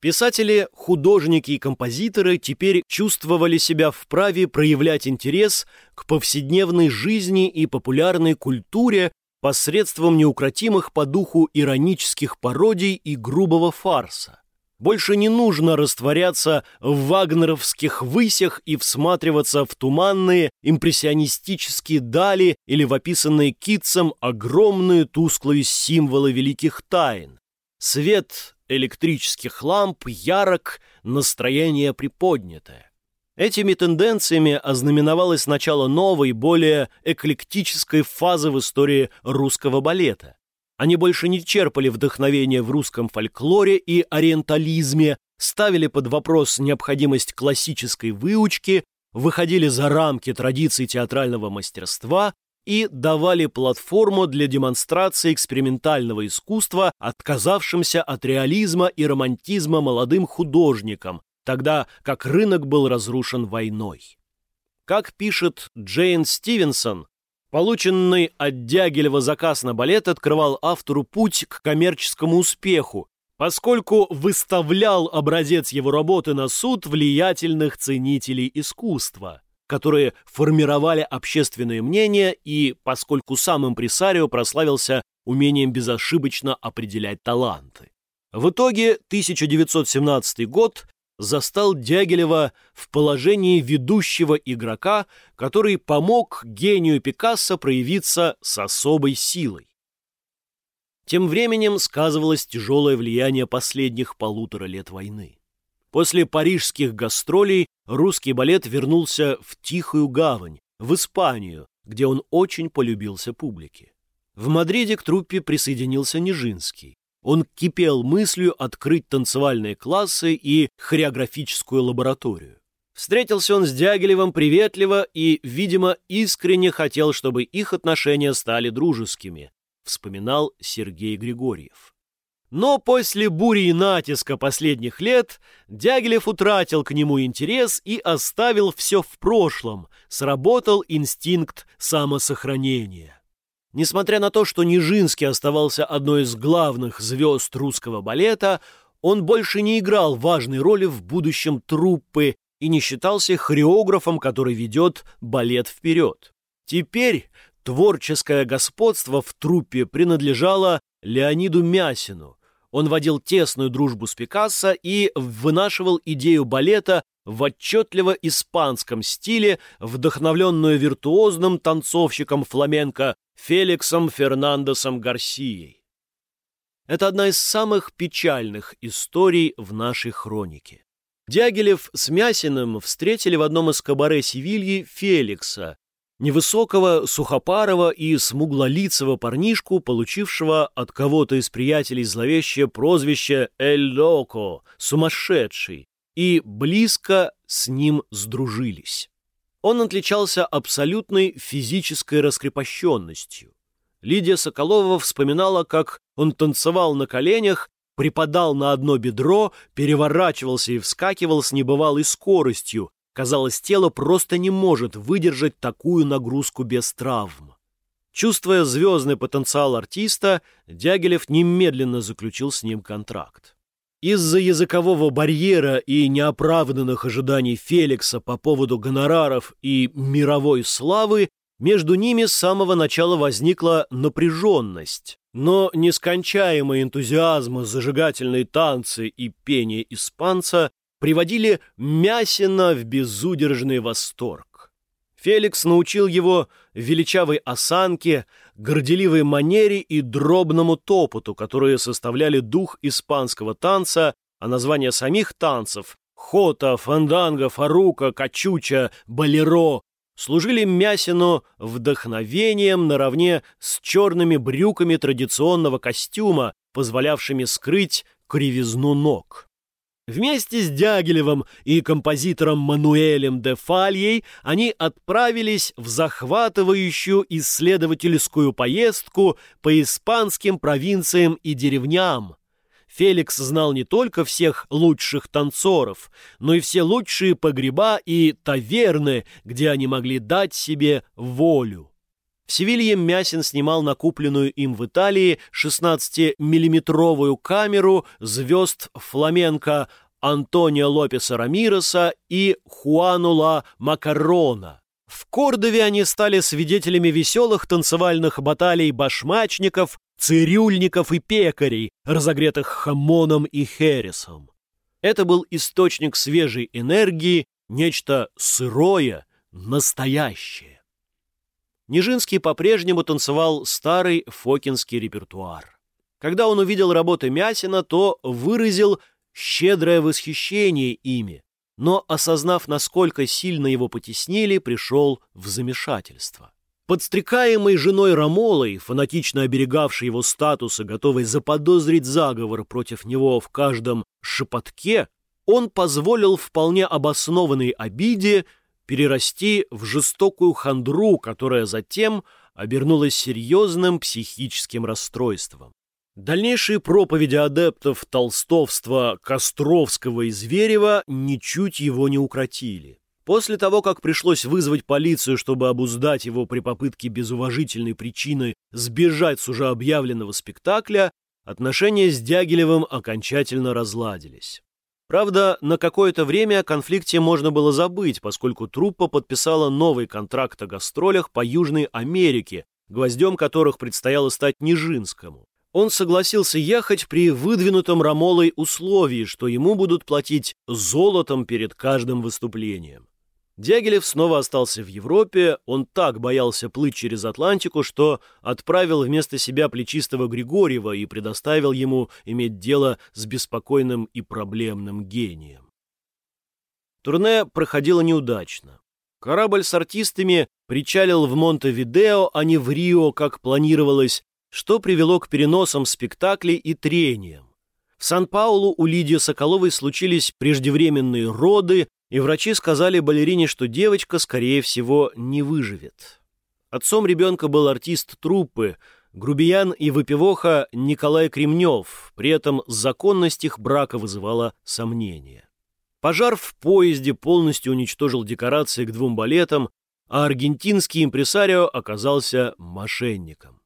Писатели, художники и композиторы теперь чувствовали себя вправе проявлять интерес к повседневной жизни и популярной культуре посредством неукротимых по духу иронических пародий и грубого фарса. Больше не нужно растворяться в вагнеровских высях и всматриваться в туманные импрессионистические дали или в описанные Китцем огромные тусклые символы великих тайн. Свет электрических ламп ярок, настроение приподнятое. Этими тенденциями ознаменовалось начало новой, более эклектической фазы в истории русского балета. Они больше не черпали вдохновение в русском фольклоре и ориентализме, ставили под вопрос необходимость классической выучки, выходили за рамки традиций театрального мастерства и давали платформу для демонстрации экспериментального искусства, отказавшимся от реализма и романтизма молодым художникам, тогда как рынок был разрушен войной. Как пишет Джейн Стивенсон, Полученный от Дягилева заказ на балет открывал автору путь к коммерческому успеху, поскольку выставлял образец его работы на суд влиятельных ценителей искусства, которые формировали общественное мнение и поскольку сам импресарио прославился умением безошибочно определять таланты. В итоге 1917 год застал Дягилева в положении ведущего игрока, который помог гению Пикассо проявиться с особой силой. Тем временем сказывалось тяжелое влияние последних полутора лет войны. После парижских гастролей русский балет вернулся в Тихую гавань, в Испанию, где он очень полюбился публике. В Мадриде к труппе присоединился Нижинский. Он кипел мыслью открыть танцевальные классы и хореографическую лабораторию. Встретился он с Дягилевым приветливо и, видимо, искренне хотел, чтобы их отношения стали дружескими, вспоминал Сергей Григорьев. Но после бури и натиска последних лет Дягилев утратил к нему интерес и оставил все в прошлом, сработал инстинкт самосохранения. Несмотря на то, что Нижинский оставался одной из главных звезд русского балета, он больше не играл важной роли в будущем труппы и не считался хореографом, который ведет балет вперед. Теперь творческое господство в труппе принадлежало Леониду Мясину. Он водил тесную дружбу с Пикассо и вынашивал идею балета в отчетливо испанском стиле, вдохновленную виртуозным танцовщиком фламенко Феликсом Фернандесом Гарсией. Это одна из самых печальных историй в нашей хронике. Дягилев с Мясиным встретили в одном из кабаре Севильи Феликса, невысокого, сухопарого и смуглолицего парнишку, получившего от кого-то из приятелей зловещее прозвище «Эль Локо» — «сумасшедший», и близко с ним сдружились. Он отличался абсолютной физической раскрепощенностью. Лидия Соколова вспоминала, как он танцевал на коленях, припадал на одно бедро, переворачивался и вскакивал с небывалой скоростью. Казалось, тело просто не может выдержать такую нагрузку без травм. Чувствуя звездный потенциал артиста, Дягилев немедленно заключил с ним контракт. Из-за языкового барьера и неоправданных ожиданий Феликса по поводу гонораров и мировой славы между ними с самого начала возникла напряженность. Но нескончаемый энтузиазм, зажигательные танцы и пение испанца приводили Мясина в безудержный восторг. Феликс научил его величавой осанке, горделивой манере и дробному топоту, которые составляли дух испанского танца, а названия самих танцев — хота, фанданга, фарука, качуча, болеро — служили Мясину вдохновением наравне с черными брюками традиционного костюма, позволявшими скрыть кривизну ног. Вместе с Дягилевым и композитором Мануэлем де Фальей они отправились в захватывающую исследовательскую поездку по испанским провинциям и деревням. Феликс знал не только всех лучших танцоров, но и все лучшие погреба и таверны, где они могли дать себе волю. В Севилье Мясин снимал накупленную им в Италии 16-миллиметровую камеру звезд фламенко Антонио Лопеса Рамироса и Хуанула Макарона. В Кордове они стали свидетелями веселых танцевальных баталий башмачников, цирюльников и пекарей, разогретых хамоном и хересом. Это был источник свежей энергии, нечто сырое, настоящее. Нижинский по-прежнему танцевал старый фокинский репертуар. Когда он увидел работы Мясина, то выразил щедрое восхищение ими, но, осознав, насколько сильно его потеснили, пришел в замешательство. Подстрекаемый женой Рамолой, фанатично оберегавший его статус и готовый заподозрить заговор против него в каждом шепотке, он позволил вполне обоснованной обиде перерасти в жестокую хандру, которая затем обернулась серьезным психическим расстройством. Дальнейшие проповеди адептов толстовства Костровского и Зверева ничуть его не укротили. После того, как пришлось вызвать полицию, чтобы обуздать его при попытке без уважительной причины сбежать с уже объявленного спектакля, отношения с Дягилевым окончательно разладились. Правда, на какое-то время о конфликте можно было забыть, поскольку труппа подписала новый контракт о гастролях по Южной Америке, гвоздем которых предстояло стать Нижинскому. Он согласился ехать при выдвинутом Рамолой условии, что ему будут платить золотом перед каждым выступлением. Дягилев снова остался в Европе, он так боялся плыть через Атлантику, что отправил вместо себя плечистого Григорьева и предоставил ему иметь дело с беспокойным и проблемным гением. Турне проходило неудачно. Корабль с артистами причалил в Монтевидео, а не в Рио, как планировалось, что привело к переносам спектаклей и трениям. В Сан-Паулу у Лидии Соколовой случились преждевременные роды, и врачи сказали балерине, что девочка, скорее всего, не выживет. Отцом ребенка был артист труппы, грубиян и выпивоха Николай Кремнев, при этом законность их брака вызывала сомнения. Пожар в поезде полностью уничтожил декорации к двум балетам, а аргентинский импресарио оказался мошенником.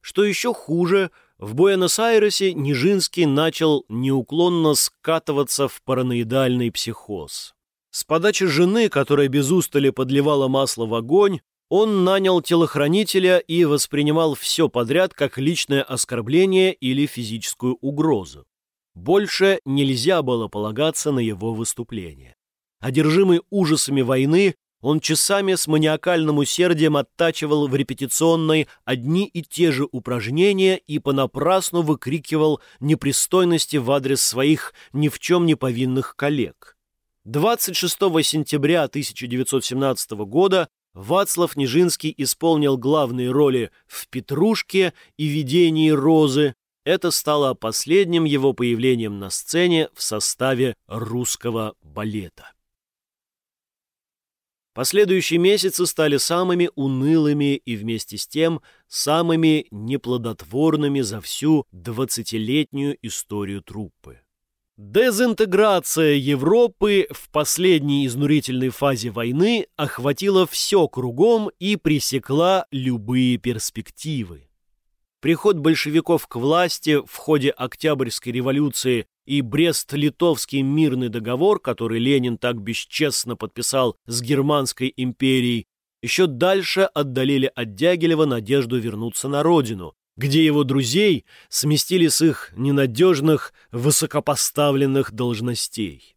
Что еще хуже, в Буэнос-Айресе Нижинский начал неуклонно скатываться в параноидальный психоз. С подачи жены, которая без устали подливала масло в огонь, он нанял телохранителя и воспринимал все подряд как личное оскорбление или физическую угрозу. Больше нельзя было полагаться на его выступление. Одержимый ужасами войны, он часами с маниакальным усердием оттачивал в репетиционной одни и те же упражнения и понапрасну выкрикивал непристойности в адрес своих ни в чем не повинных коллег. 26 сентября 1917 года Вацлав Нижинский исполнил главные роли в «Петрушке» и «Видении розы». Это стало последним его появлением на сцене в составе русского балета. Последующие месяцы стали самыми унылыми и вместе с тем самыми неплодотворными за всю двадцатилетнюю историю труппы. Дезинтеграция Европы в последней изнурительной фазе войны охватила все кругом и пресекла любые перспективы. Приход большевиков к власти в ходе Октябрьской революции и Брест-Литовский мирный договор, который Ленин так бесчестно подписал с Германской империей, еще дальше отдалили от Дягилева надежду вернуться на родину, где его друзей сместили с их ненадежных, высокопоставленных должностей.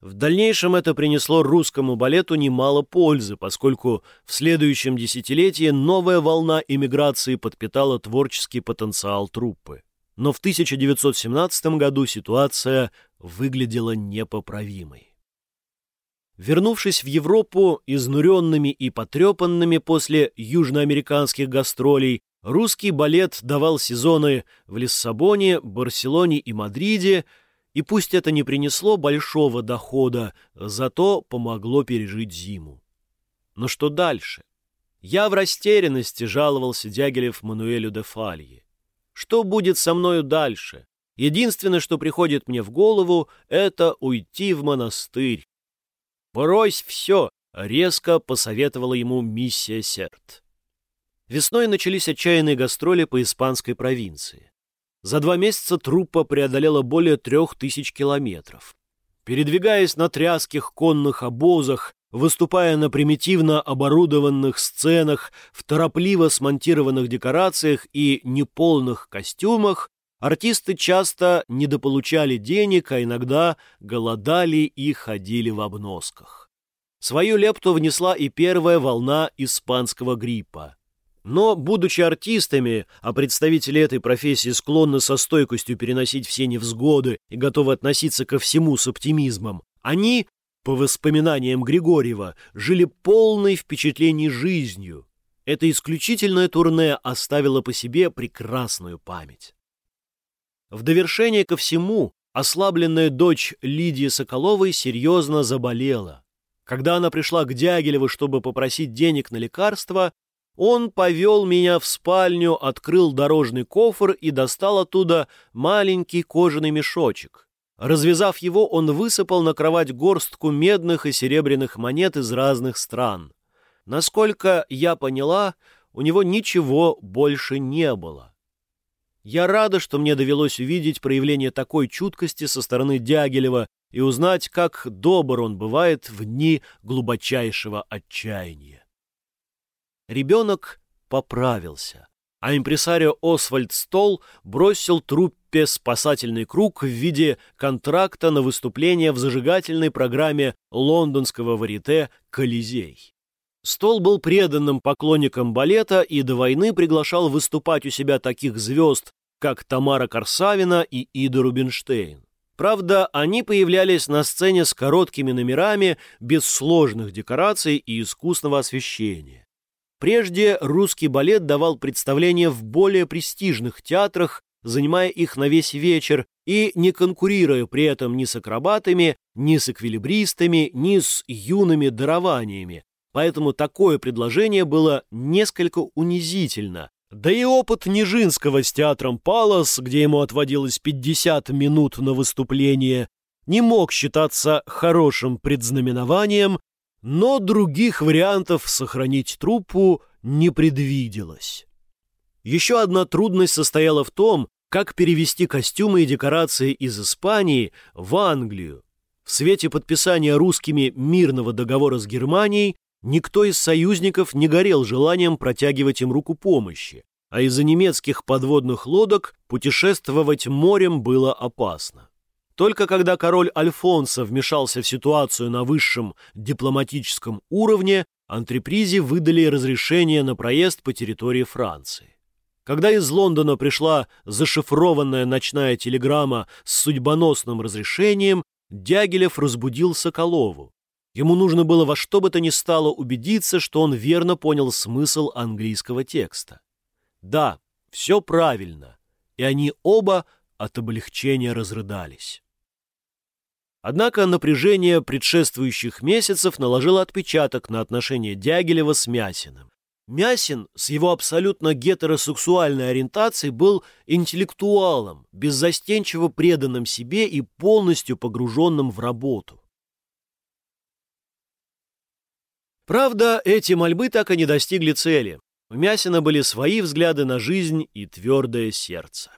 В дальнейшем это принесло русскому балету немало пользы, поскольку в следующем десятилетии новая волна эмиграции подпитала творческий потенциал труппы. Но в 1917 году ситуация выглядела непоправимой. Вернувшись в Европу изнуренными и потрепанными после южноамериканских гастролей, русский балет давал сезоны в Лиссабоне, Барселоне и Мадриде, и пусть это не принесло большого дохода, зато помогло пережить зиму. Но что дальше? Я в растерянности жаловался Дягилев Мануэлю де Фалье. Что будет со мною дальше? Единственное, что приходит мне в голову, это уйти в монастырь. «Брось все!» — резко посоветовала ему миссия Серт. Весной начались отчаянные гастроли по испанской провинции. За два месяца труппа преодолела более трех тысяч километров. Передвигаясь на тряских конных обозах, выступая на примитивно оборудованных сценах, в торопливо смонтированных декорациях и неполных костюмах, артисты часто недополучали денег, а иногда голодали и ходили в обносках. Свою лепту внесла и первая волна испанского гриппа. Но, будучи артистами, а представители этой профессии склонны со стойкостью переносить все невзгоды и готовы относиться ко всему с оптимизмом, они, по воспоминаниям Григорьева, жили полной впечатлений жизнью. Это исключительное турне оставило по себе прекрасную память. В довершение ко всему, ослабленная дочь Лидии Соколовой серьезно заболела. Когда она пришла к Дягилеву, чтобы попросить денег на лекарства, он повел меня в спальню, открыл дорожный кофр и достал оттуда маленький кожаный мешочек. Развязав его, он высыпал на кровать горстку медных и серебряных монет из разных стран. Насколько я поняла, у него ничего больше не было. Я рада, что мне довелось увидеть проявление такой чуткости со стороны Дягилева и узнать, как добр он бывает в дни глубочайшего отчаяния. Ребенок поправился, а импресарио Освальд Стол бросил труппе спасательный круг в виде контракта на выступление в зажигательной программе лондонского варите «Колизей». Стол был преданным поклонником балета и до войны приглашал выступать у себя таких звезд, как Тамара Корсавина и Ида Рубинштейн. Правда, они появлялись на сцене с короткими номерами, без сложных декораций и искусного освещения. Прежде русский балет давал представления в более престижных театрах, занимая их на весь вечер и не конкурируя при этом ни с акробатами, ни с эквилибристами, ни с юными дарованиями, поэтому такое предложение было несколько унизительно. Да и опыт Нижинского с театром «Палас», где ему отводилось 50 минут на выступление, не мог считаться хорошим предзнаменованием, но других вариантов сохранить труппу не предвиделось. Еще одна трудность состояла в том, как перевести костюмы и декорации из Испании в Англию. В свете подписания русскими мирного договора с Германией Никто из союзников не горел желанием протягивать им руку помощи, а из-за немецких подводных лодок путешествовать морем было опасно. Только когда король Альфонсо вмешался в ситуацию на высшем дипломатическом уровне, антрепризе выдали разрешение на проезд по территории Франции. Когда из Лондона пришла зашифрованная ночная телеграмма с судьбоносным разрешением, Дягилев разбудил Соколову. Ему нужно было во что бы то ни стало убедиться, что он верно понял смысл английского текста. Да, все правильно, и они оба от облегчения разрыдались. Однако напряжение предшествующих месяцев наложило отпечаток на отношения Дягилева с Мясиным. Мясин с его абсолютно гетеросексуальной ориентацией был интеллектуалом, беззастенчиво преданным себе и полностью погруженным в работу. Правда, эти мольбы так и не достигли цели. У Мясина были свои взгляды на жизнь и твердое сердце.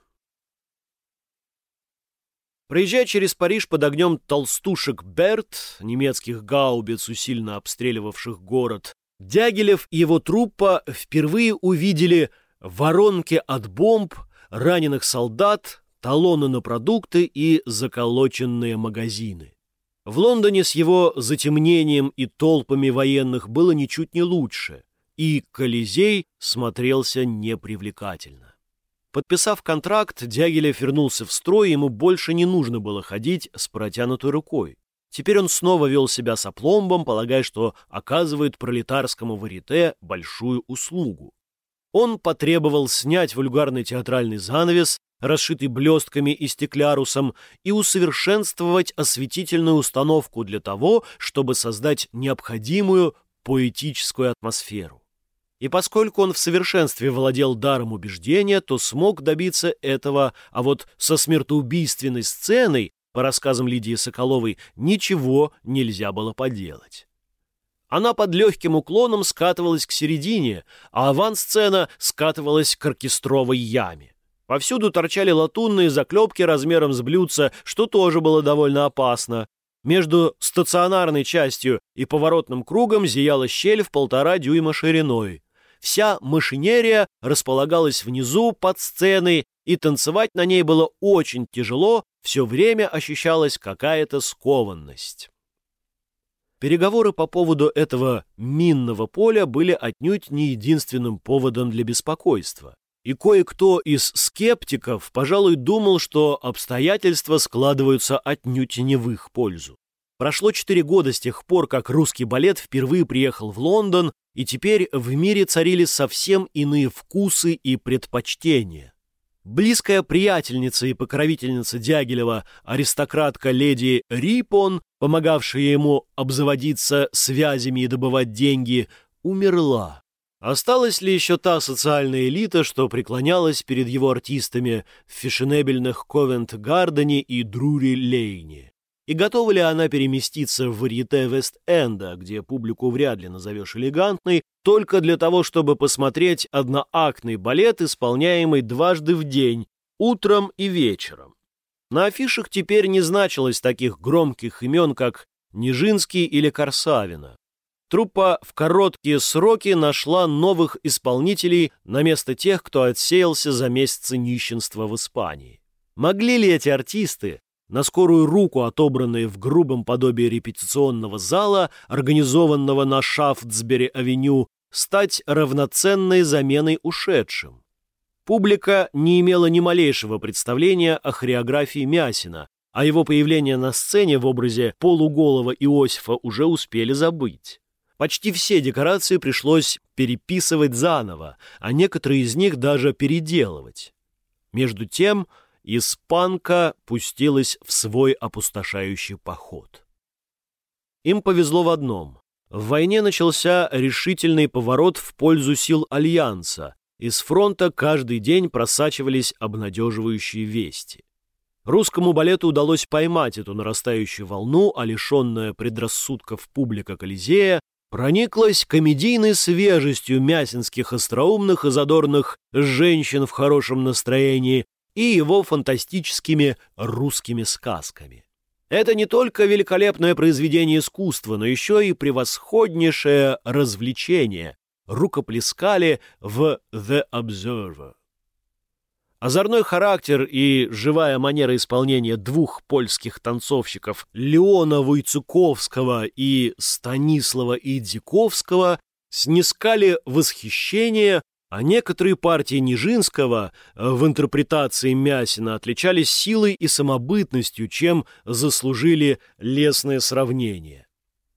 Проезжая через Париж под огнем толстушек Берт, немецких гаубиц, усиленно обстреливавших город, Дягилев и его труппа впервые увидели воронки от бомб, раненых солдат, талоны на продукты и заколоченные магазины. В Лондоне с его затемнением и толпами военных было ничуть не лучше, и Колизей смотрелся непривлекательно. Подписав контракт, Дягилев вернулся в строй, ему больше не нужно было ходить с протянутой рукой. Теперь он снова вел себя с опломбом, полагая, что оказывает пролетарскому варите большую услугу. Он потребовал снять вульгарный театральный занавес, расшитый блестками и стеклярусом, и усовершенствовать осветительную установку для того, чтобы создать необходимую поэтическую атмосферу. И поскольку он в совершенстве владел даром убеждения, то смог добиться этого, а вот со смертоубийственной сценой по рассказам Лидии Соколовой, ничего нельзя было поделать. Она под легким уклоном скатывалась к середине, а авансцена скатывалась к оркестровой яме. Повсюду торчали латунные заклепки размером с блюдца, что тоже было довольно опасно. Между стационарной частью и поворотным кругом зияла щель в полтора дюйма шириной. Вся машинерия располагалась внизу под сценой, и танцевать на ней было очень тяжело, все время ощущалась какая-то скованность. Переговоры по поводу этого минного поля были отнюдь не единственным поводом для беспокойства. И кое-кто из скептиков, пожалуй, думал, что обстоятельства складываются отнюдь не в их пользу. Прошло четыре года с тех пор, как русский балет впервые приехал в Лондон, и теперь в мире царили совсем иные вкусы и предпочтения. Близкая приятельница и покровительница Дягилева, аристократка леди Рипон, помогавшая ему обзаводиться связями и добывать деньги, умерла. Осталась ли еще та социальная элита, что преклонялась перед его артистами в фешенебельных Ковент-Гардене и Друри-Лейне? И готова ли она переместиться в варьете Вест-Энда, где публику вряд ли назовешь элегантной, только для того, чтобы посмотреть одноактный балет, исполняемый дважды в день, утром и вечером? На афишах теперь не значилось таких громких имен, как Нижинский или Корсавина. Труппа в короткие сроки нашла новых исполнителей на место тех, кто отсеялся за месяцы нищенства в Испании. Могли ли эти артисты, на скорую руку отобранные в грубом подобии репетиционного зала, организованного на Шафтсбери-авеню, стать равноценной заменой ушедшим. Публика не имела ни малейшего представления о хореографии Мясина, а его появление на сцене в образе полуголого Иосифа уже успели забыть. Почти все декорации пришлось переписывать заново, а некоторые из них даже переделывать. Между тем, испанка пустилась в свой опустошающий поход. Им повезло в одном. В войне начался решительный поворот в пользу сил Альянса. Из фронта каждый день просачивались обнадеживающие вести. Русскому балету удалось поймать эту нарастающую волну, а лишенная предрассудков публика Колизея прониклась комедийной свежестью мясинских остроумных и задорных женщин в хорошем настроении и его фантастическими русскими сказками. Это не только великолепное произведение искусства, но еще и превосходнейшее развлечение. Рукоплескали в «The Observer». Озорной характер и живая манера исполнения двух польских танцовщиков Леона Войцуковского и Станислава Идзиковского снискали восхищение а некоторые партии Нижинского э, в интерпретации Мясина отличались силой и самобытностью, чем заслужили лесное сравнение.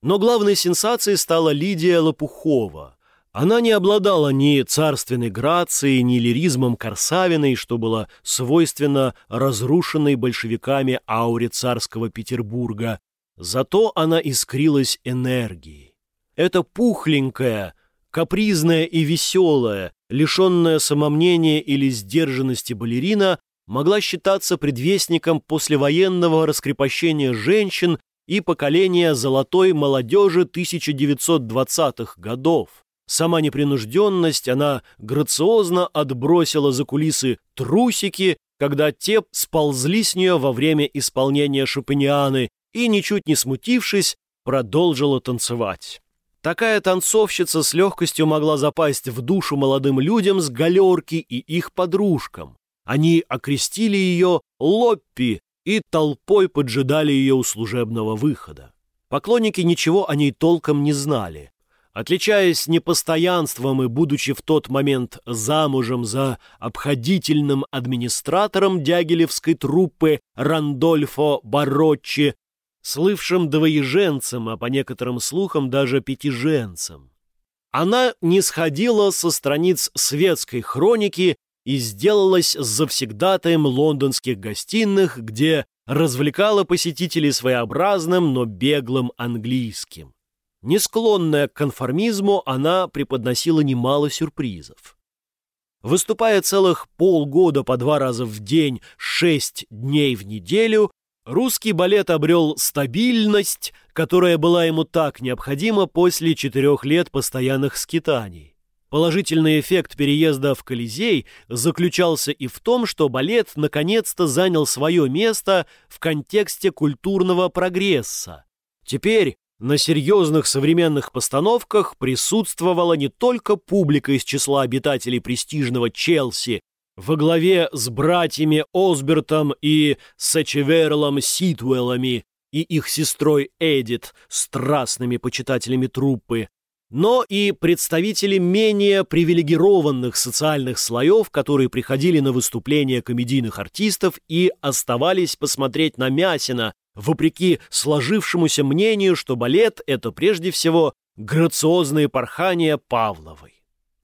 Но главной сенсацией стала Лидия Лопухова. Она не обладала ни царственной грацией, ни лиризмом Корсавиной, что было свойственно разрушенной большевиками ауре царского Петербурга. Зато она искрилась энергией. Это пухленькая, капризная и веселая, лишенная самомнения или сдержанности балерина, могла считаться предвестником послевоенного раскрепощения женщин и поколения золотой молодежи 1920-х годов, сама непринужденность, она грациозно отбросила за кулисы трусики, когда те сползли с нее во время исполнения Шопенианы и, ничуть не смутившись, продолжила танцевать. Такая танцовщица с легкостью могла запасть в душу молодым людям с галерки и их подружкам. Они окрестили ее Лоппи и толпой поджидали ее у служебного выхода. Поклонники ничего о ней толком не знали. Отличаясь непостоянством и будучи в тот момент замужем за обходительным администратором дягилевской труппы Рандольфо Бароччи, слывшим двоеженцем, а по некоторым слухам даже пятиженцем. Она не сходила со страниц светской хроники и сделалась завсегдатаем лондонских гостиных, где развлекала посетителей своеобразным, но беглым английским. Не склонная к конформизму, она преподносила немало сюрпризов. Выступая целых полгода по два раза в день, шесть дней в неделю, русский балет обрел стабильность, которая была ему так необходима после четырех лет постоянных скитаний. Положительный эффект переезда в Колизей заключался и в том, что балет наконец-то занял свое место в контексте культурного прогресса. Теперь на серьезных современных постановках присутствовала не только публика из числа обитателей престижного Челси во главе с братьями Осбертом и Сачеверлом Ситуэлами и их сестрой Эдит, страстными почитателями труппы, но и представители менее привилегированных социальных слоев, которые приходили на выступления комедийных артистов и оставались посмотреть на Мясина, вопреки сложившемуся мнению, что балет — это прежде всего грациозные порхания Павловой.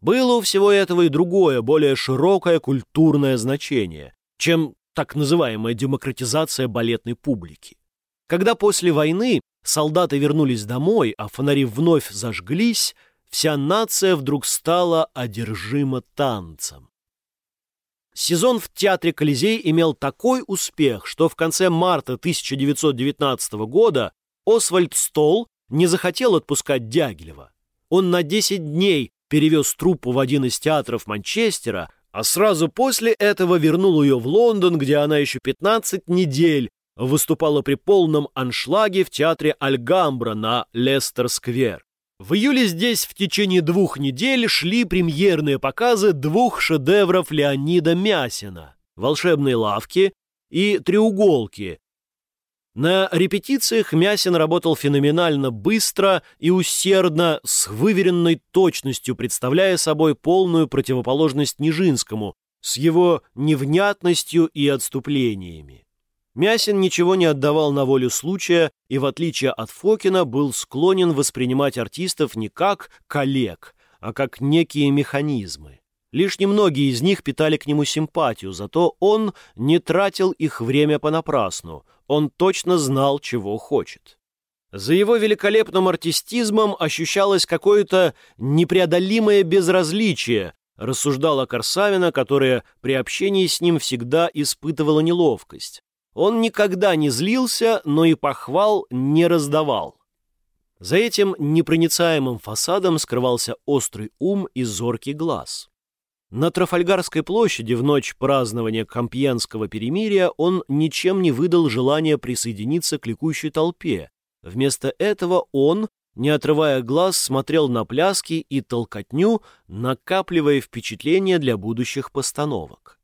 Было у всего этого и другое, более широкое культурное значение, чем так называемая демократизация балетной публики. Когда после войны солдаты вернулись домой, а фонари вновь зажглись, вся нация вдруг стала одержима танцем. Сезон в театре «Колизей» имел такой успех, что в конце марта 1919 года Освальд Столл не захотел отпускать Дягилева. Он на 10 дней перевез труппу в один из театров Манчестера, а сразу после этого вернул ее в Лондон, где она еще 15 недель выступала при полном аншлаге в театре Альгамбра на Лестер-сквер. В июле здесь в течение двух недель шли премьерные показы двух шедевров Леонида Мясина «Волшебные лавки» и «Треуголки». На репетициях Мясин работал феноменально быстро и усердно, с выверенной точностью представляя собой полную противоположность Нижинскому, с его невнятностью и отступлениями. Мясин ничего не отдавал на волю случая и, в отличие от Фокина, был склонен воспринимать артистов не как коллег, а как некие механизмы. Лишь немногие из них питали к нему симпатию, зато он не тратил их время понапрасну, он точно знал, чего хочет. За его великолепным артистизмом ощущалось какое-то непреодолимое безразличие, рассуждала Корсавина, которая при общении с ним всегда испытывала неловкость. Он никогда не злился, но и похвал не раздавал. За этим непроницаемым фасадом скрывался острый ум и зоркий глаз. На Трафальгарской площади в ночь празднования Компьенского перемирия он ничем не выдал желания присоединиться к ликующей толпе. Вместо этого он, не отрывая глаз, смотрел на пляски и толкотню, накапливая впечатления для будущих постановок.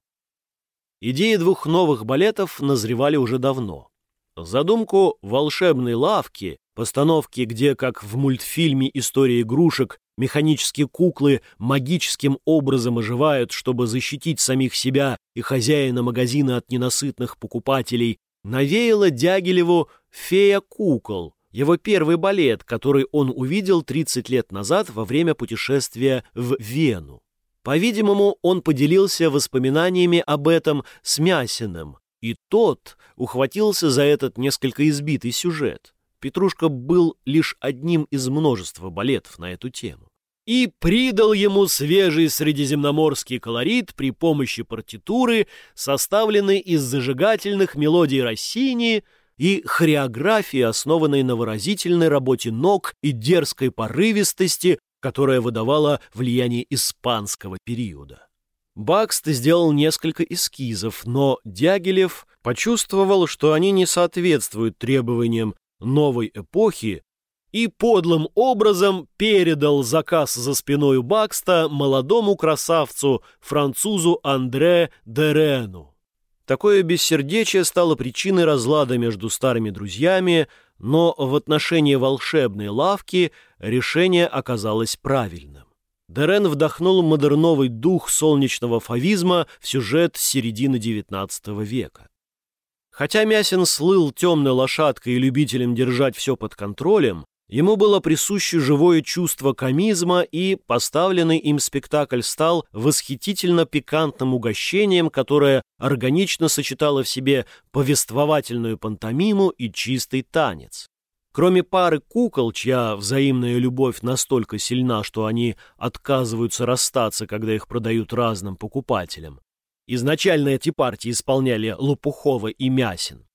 Идеи двух новых балетов назревали уже давно. Задумку «Волшебной лавки», постановки, где, как в мультфильме «История игрушек», механические куклы магическим образом оживают, чтобы защитить самих себя и хозяина магазина от ненасытных покупателей, навеяла Дягилеву «Фея кукол», его первый балет, который он увидел 30 лет назад во время путешествия в Вену. По-видимому, он поделился воспоминаниями об этом с Мясиным, и тот ухватился за этот несколько избитый сюжет. Петрушка был лишь одним из множества балетов на эту тему. И придал ему свежий средиземноморский колорит при помощи партитуры, составленной из зажигательных мелодий Россини и хореографии, основанной на выразительной работе ног и дерзкой порывистости которое выдавало влияние испанского периода. Бакст сделал несколько эскизов, но Дягилев почувствовал, что они не соответствуют требованиям новой эпохи и подлым образом передал заказ за спиной Бакста молодому красавцу, французу Андре Дерену. Такое бессердечие стало причиной разлада между старыми друзьями, но в отношении волшебной лавки решение оказалось правильным. Дерен вдохнул модерновый дух солнечного фавизма в сюжет середины XIX века. Хотя Мясин слыл темной лошадкой и любителем держать все под контролем, ему было присуще живое чувство комизма, и поставленный им спектакль стал восхитительно пикантным угощением, которое органично сочетало в себе повествовательную пантомиму и чистый танец. Кроме пары кукол, чья взаимная любовь настолько сильна, что они отказываются расстаться, когда их продают разным покупателям. Изначально эти партии исполняли Лопухова и Мясин.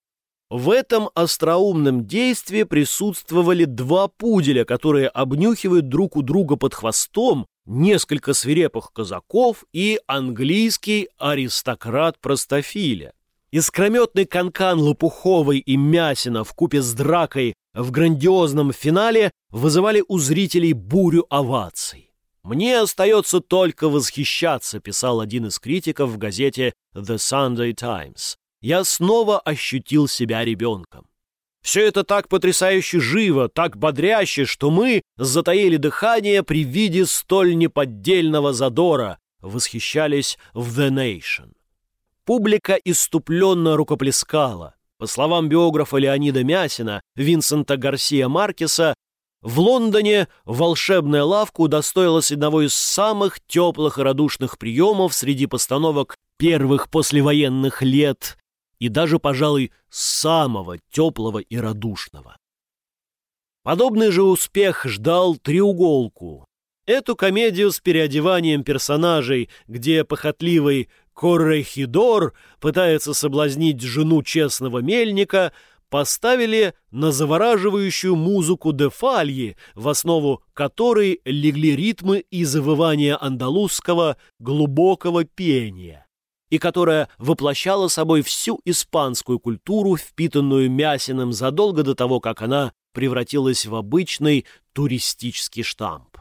В этом остроумном действии присутствовали два пуделя, которые обнюхивают друг у друга под хвостом, несколько свирепых казаков и английский аристократ Простофиля. Искрометный канкан Лопуховой и Мясина в купе с дракой в грандиозном финале вызывали у зрителей бурю оваций. «Мне остается только восхищаться», — писал один из критиков в газете The Sunday Times. «Я снова ощутил себя ребенком. Все это так потрясающе живо, так бодряще, что мы затаили дыхание при виде столь неподдельного задора, восхищались в The Nation. Публика иступленно рукоплескала. По словам биографа Леонида Мясина, Винсента Гарсия Маркеса, в Лондоне волшебная лавка удостоилась одного из самых теплых и радушных приемов среди постановок первых послевоенных лет и даже, пожалуй, самого теплого и радушного. Подобный же успех ждал «Треуголку». Эту комедию с переодеванием персонажей, где похотливый Коррехидор пытается соблазнить жену честного мельника, поставили на завораживающую музыку Дефальи, в основу которой легли ритмы и завывания андалузского глубокого пения, и которая воплощала собой всю испанскую культуру, впитанную Мясиным задолго до того, как она превратилась в обычный туристический штамп.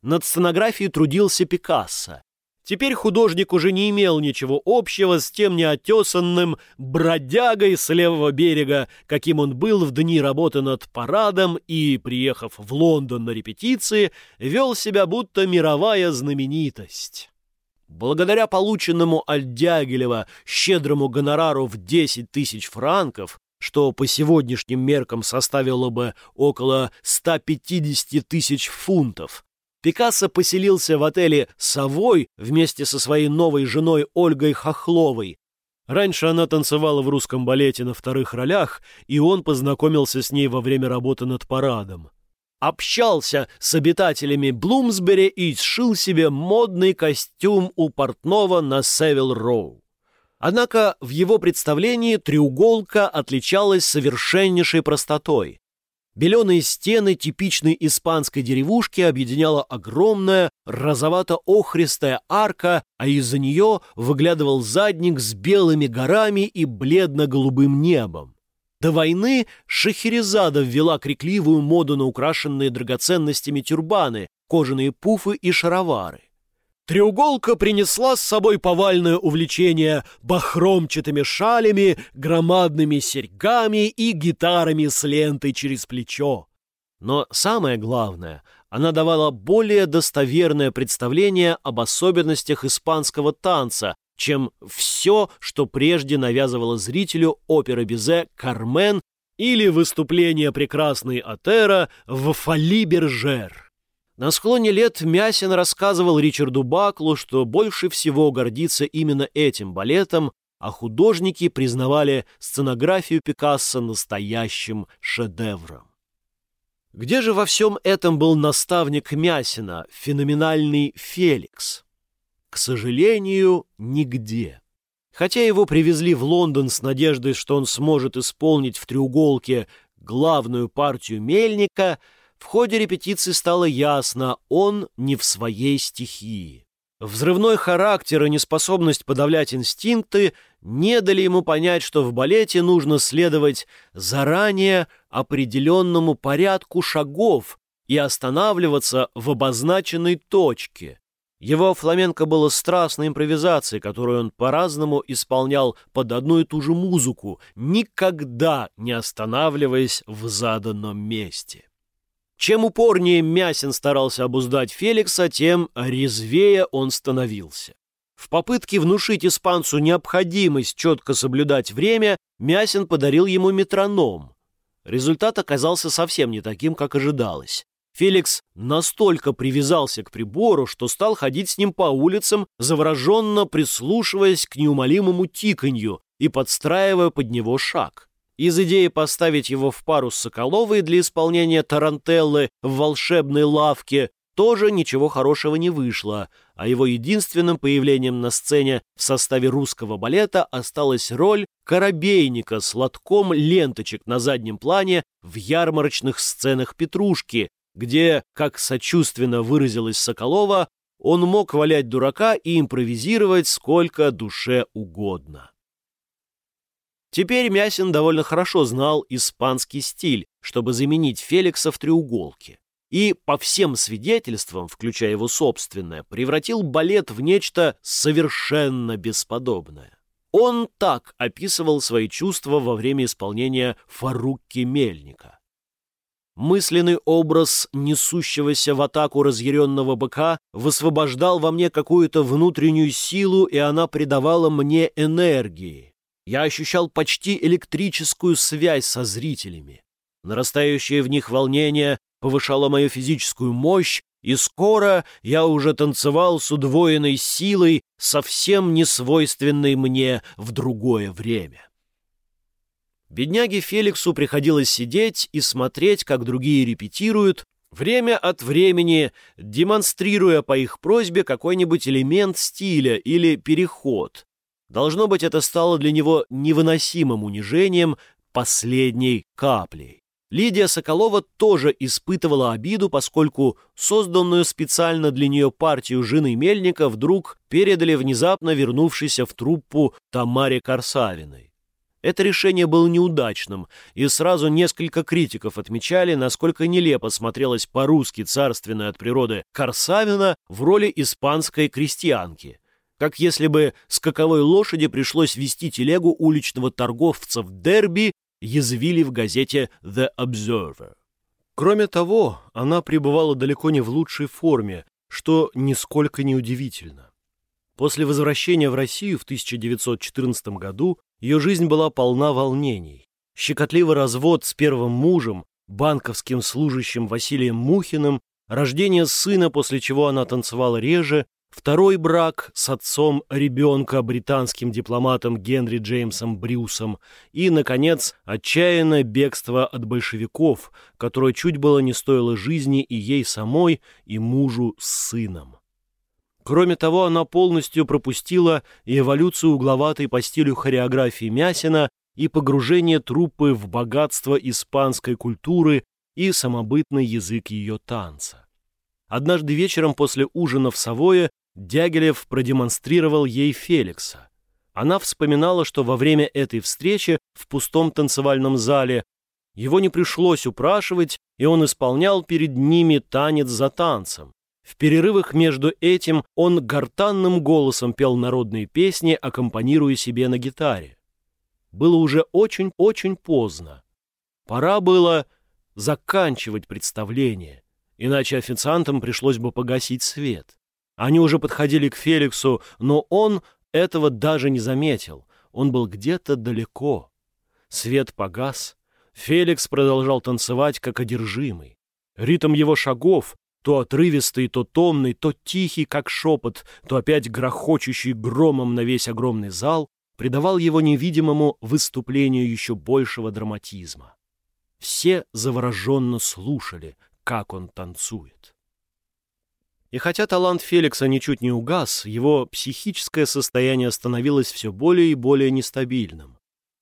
Над сценографией трудился Пикассо, Теперь художник уже не имел ничего общего с тем неотесанным бродягой с левого берега, каким он был в дни работы над парадом и, приехав в Лондон на репетиции, вел себя будто мировая знаменитость. Благодаря полученному от Дягилева щедрому гонорару в 10 тысяч франков, что по сегодняшним меркам составило бы около 150 тысяч фунтов, Пикассо поселился в отеле «Совой» вместе со своей новой женой Ольгой Хохловой. Раньше она танцевала в русском балете на вторых ролях, и он познакомился с ней во время работы над парадом. Общался с обитателями Блумсбери и сшил себе модный костюм у портного на Севил-Роу. Однако в его представлении треуголка отличалась совершеннейшей простотой. Беленые стены типичной испанской деревушки объединяла огромная розовато-охристая арка, а из-за нее выглядывал задник с белыми горами и бледно-голубым небом. До войны Шахерезада ввела крикливую моду на украшенные драгоценностями тюрбаны, кожаные пуфы и шаровары. Треуголка принесла с собой повальное увлечение бахромчатыми шалями, громадными серьгами и гитарами с лентой через плечо. Но самое главное, она давала более достоверное представление об особенностях испанского танца, чем все, что прежде навязывало зрителю опера Бизе «Кармен» или выступление прекрасной Атера в «Фоли Бержер». На склоне лет Мясин рассказывал Ричарду Баклу, что больше всего гордится именно этим балетом, а художники признавали сценографию Пикассо настоящим шедевром. Где же во всем этом был наставник Мясина, феноменальный Феликс? К сожалению, нигде. Хотя его привезли в Лондон с надеждой, что он сможет исполнить в треуголке главную партию Мельника – В ходе репетиции стало ясно, он не в своей стихии. Взрывной характер и неспособность подавлять инстинкты не дали ему понять, что в балете нужно следовать заранее определенному порядку шагов и останавливаться в обозначенной точке. Его фламенко было страстной импровизацией, которую он по-разному исполнял под одну и ту же музыку, никогда не останавливаясь в заданном месте. Чем упорнее Мясин старался обуздать Феликса, тем резвее он становился. В попытке внушить испанцу необходимость четко соблюдать время, Мясин подарил ему метроном. Результат оказался совсем не таким, как ожидалось. Феликс настолько привязался к прибору, что стал ходить с ним по улицам, завороженно прислушиваясь к неумолимому тиканью и подстраивая под него шаг. Из идеи поставить его в пару с Соколовой для исполнения тарантеллы в волшебной лавке тоже ничего хорошего не вышло, а его единственным появлением на сцене в составе русского балета осталась роль корабейника с лотком ленточек на заднем плане в ярмарочных сценах Петрушки, где, как сочувственно выразилась Соколова, он мог валять дурака и импровизировать сколько душе угодно. Теперь Мясин довольно хорошо знал испанский стиль, чтобы заменить Феликса в треуголке. И, по всем свидетельствам, включая его собственное, превратил балет в нечто совершенно бесподобное. Он так описывал свои чувства во время исполнения Фарукки Мельника. Мысленный образ несущегося в атаку разъяренного быка высвобождал во мне какую-то внутреннюю силу, и она придавала мне энергии. Я ощущал почти электрическую связь со зрителями. Нарастающее в них волнение повышало мою физическую мощь, и скоро я уже танцевал с удвоенной силой, совсем не свойственной мне в другое время. Бедняге Феликсу приходилось сидеть и смотреть, как другие репетируют, время от времени демонстрируя по их просьбе какой-нибудь элемент стиля или переход, Должно быть, это стало для него невыносимым унижением, последней каплей. Лидия Соколова тоже испытывала обиду, поскольку созданную специально для нее партию жены Мельника вдруг передали внезапно вернувшейся в труппу Тамаре Корсавиной. Это решение было неудачным, и сразу несколько критиков отмечали, насколько нелепо смотрелась по-русски царственная от природы Корсавина в роли испанской крестьянки – как если бы скаковой лошади пришлось вести телегу уличного торговца в дерби, язвили в газете «The Observer». Кроме того, она пребывала далеко не в лучшей форме, что нисколько не удивительно. После возвращения в Россию в 1914 году ее жизнь была полна волнений. Щекотливый развод с первым мужем, банковским служащим Василием Мухиным, рождение сына, после чего она танцевала реже, Второй брак с отцом ребенка, британским дипломатом Генри Джеймсом Брюсом. И, наконец, отчаянное бегство от большевиков, которое чуть было не стоило жизни и ей самой, и мужу с сыном. Кроме того, она полностью пропустила и эволюцию угловатой по стилю хореографии Мясина, и погружение труппы в богатство испанской культуры и самобытный язык ее танца. Однажды вечером после ужина в Савое Дягилев продемонстрировал ей Феликса. Она вспоминала, что во время этой встречи в пустом танцевальном зале его не пришлось упрашивать, и он исполнял перед ними танец за танцем. В перерывах между этим он гортанным голосом пел народные песни, аккомпанируя себе на гитаре. Было уже очень-очень поздно. Пора было заканчивать представление, иначе официантам пришлось бы погасить свет. Они уже подходили к Феликсу, но он этого даже не заметил. Он был где-то далеко. Свет погас. Феликс продолжал танцевать, как одержимый. Ритм его шагов, то отрывистый, то томный, то тихий, как шепот, то опять грохочущий громом на весь огромный зал, придавал его невидимому выступлению еще большего драматизма. Все завороженно слушали, как он танцует. И хотя талант Феликса ничуть не угас, его психическое состояние становилось все более и более нестабильным.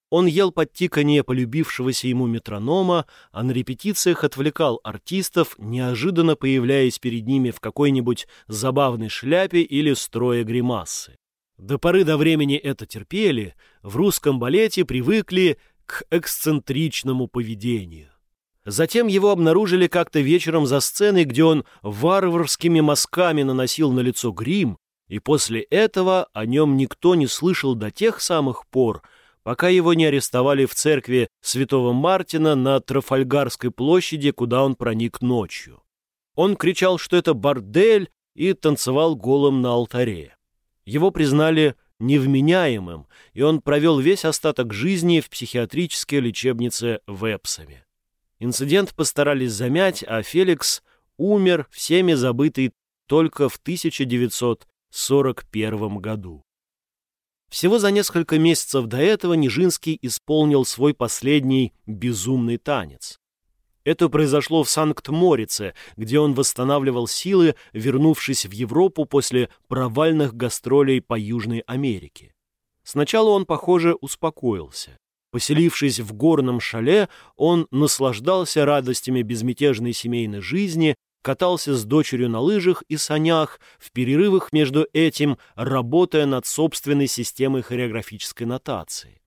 Он ел под тиканье полюбившегося ему метронома, а на репетициях отвлекал артистов, неожиданно появляясь перед ними в какой-нибудь забавной шляпе или строе гримасы. До поры до времени это терпели, в русском балете привыкли к эксцентричному поведению. Затем его обнаружили как-то вечером за сценой, где он варварскими мазками наносил на лицо грим, и после этого о нем никто не слышал до тех самых пор, пока его не арестовали в церкви святого Мартина на Трафальгарской площади, куда он проник ночью. Он кричал, что это бордель, и танцевал голым на алтаре. Его признали невменяемым, и он провел весь остаток жизни в психиатрической лечебнице в Эпсоме. Инцидент постарались замять, а Феликс умер, всеми забытый только в 1941 году. Всего за несколько месяцев до этого Нижинский исполнил свой последний безумный танец. Это произошло в Санкт-Морице, где он восстанавливал силы, вернувшись в Европу после провальных гастролей по Южной Америке. Сначала он, похоже, успокоился. Поселившись в горном шале, он наслаждался радостями безмятежной семейной жизни, катался с дочерью на лыжах и санях, в перерывах между этим работая над собственной системой хореографической нотации.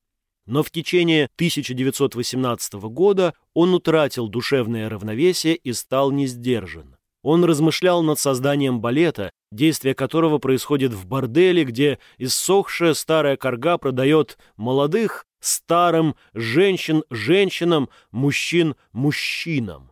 Но в течение 1918 года он утратил душевное равновесие и стал несдержан. Он размышлял над созданием балета, действие которого происходит в борделе, где иссохшая старая корга продает молодых старым, женщин женщинам, мужчин мужчинам.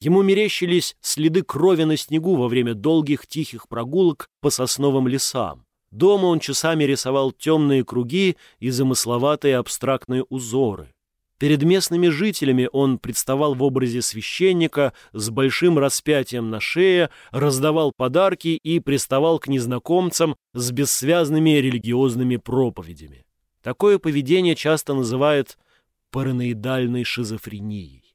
Ему мерещились следы крови на снегу во время долгих тихих прогулок по сосновым лесам. Дома он часами рисовал темные круги и замысловатые абстрактные узоры. Перед местными жителями он представал в образе священника с большим распятием на шее, раздавал подарки и приставал к незнакомцам с бессвязными религиозными проповедями. Такое поведение часто называют параноидальной шизофренией.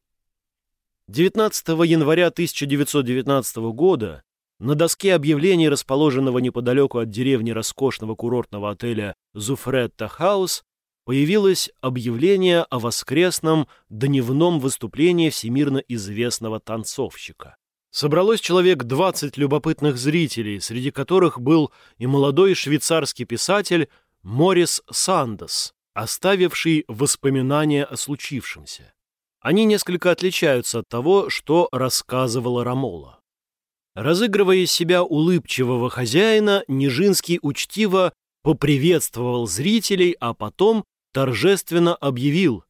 19 января 1919 года на доске объявлений, расположенного неподалеку от деревни роскошного курортного отеля «Зуфретта Хаус», появилось объявление о воскресном дневном выступлении всемирно известного танцовщика. Собралось человек 20 любопытных зрителей, среди которых был и молодой швейцарский писатель Морис Сандес, оставивший воспоминания о случившемся. Они несколько отличаются от того, что рассказывала Рамола. Разыгрывая себя улыбчивого хозяина, Нижинский учтиво поприветствовал зрителей, а потом торжественно объявил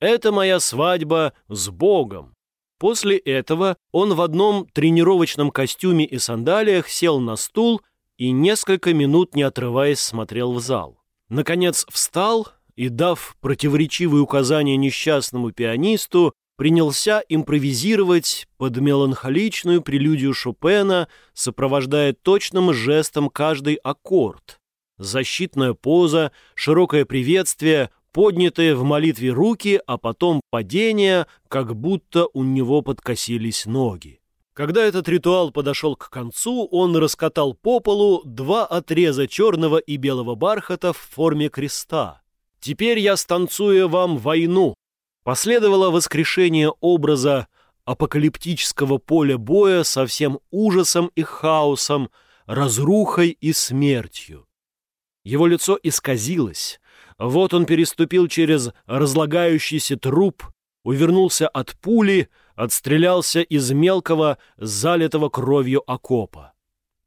«Это моя свадьба с Богом». После этого он в одном тренировочном костюме и сандалиях сел на стул и несколько минут, не отрываясь, смотрел в зал. Наконец встал, и, дав противоречивые указания несчастному пианисту, принялся импровизировать под меланхоличную прелюдию Шопена, сопровождая точным жестом каждый аккорд. Защитная поза, широкое приветствие, поднятые в молитве руки, а потом падение, как будто у него подкосились ноги. Когда этот ритуал подошел к концу, он раскатал по полу два отреза черного и белого бархата в форме креста. Теперь я станцую вам войну. Последовало воскрешение образа апокалиптического поля боя со всем ужасом и хаосом, разрухой и смертью. Его лицо исказилось. Вот он переступил через разлагающийся труп, увернулся от пули, отстрелялся из мелкого, залитого кровью окопа.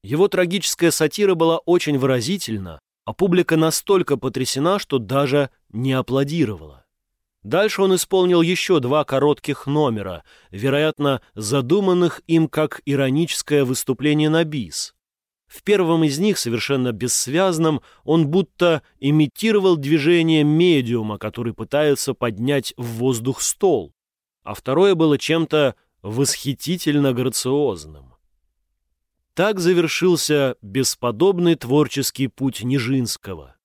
Его трагическая сатира была очень выразительна, а публика настолько потрясена, что даже не аплодировала. Дальше он исполнил еще два коротких номера, вероятно, задуманных им как ироническое выступление на бис. В первом из них, совершенно бессвязном, он будто имитировал движение медиума, который пытается поднять в воздух стол, а второе было чем-то восхитительно грациозным. Так завершился бесподобный творческий путь Нижинского.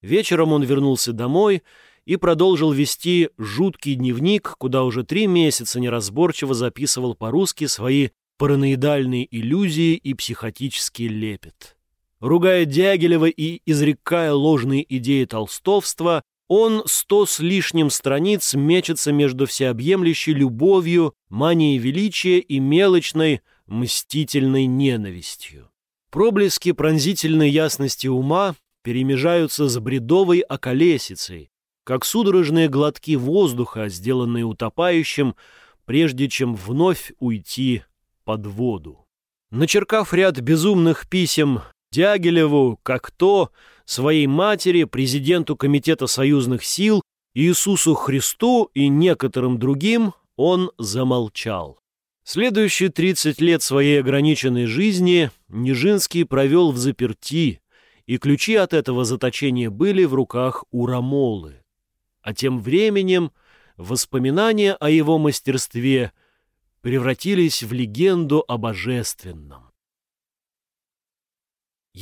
Вечером он вернулся домой и продолжил вести жуткий дневник, куда уже три месяца неразборчиво записывал по-русски свои параноидальные иллюзии и психотический лепет. Ругая Дягилева и изрекая ложные идеи толстовства, Он сто с лишним страниц мечется между всеобъемлющей любовью, манией величия и мелочной, мстительной ненавистью. Проблески пронзительной ясности ума перемежаются с бредовой околесицей, как судорожные глотки воздуха, сделанные утопающим, прежде чем вновь уйти под воду. Начеркав ряд безумных писем Дягилеву, как то, своей матери, президенту Комитета союзных сил, Иисусу Христу и некоторым другим, он замолчал. Следующие 30 лет своей ограниченной жизни Нижинский провел в заперти, и ключи от этого заточения были в руках у Рамолы. А тем временем воспоминания о его мастерстве превратились в легенду о божественном.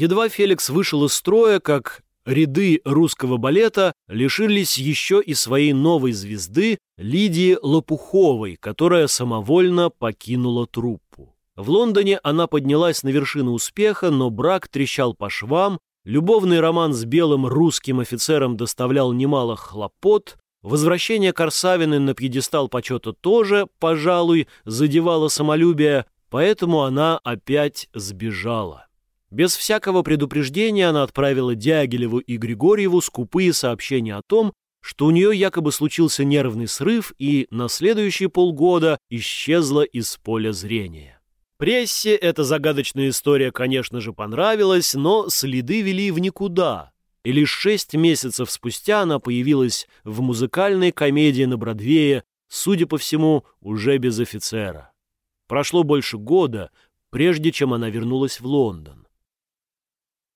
Едва Феликс вышел из строя, как ряды русского балета лишились еще и своей новой звезды Лидии Лопуховой, которая самовольно покинула труппу. В Лондоне она поднялась на вершину успеха, но брак трещал по швам, любовный роман с белым русским офицером доставлял немало хлопот, возвращение Корсавины на пьедестал почета тоже, пожалуй, задевало самолюбие, поэтому она опять сбежала. Без всякого предупреждения она отправила Дягилеву и Григорьеву скупые сообщения о том, что у нее якобы случился нервный срыв и на следующие полгода исчезла из поля зрения. Прессе эта загадочная история, конечно же, понравилась, но следы вели в никуда. И лишь шесть месяцев спустя она появилась в музыкальной комедии на Бродвее, судя по всему, уже без офицера. Прошло больше года, прежде чем она вернулась в Лондон.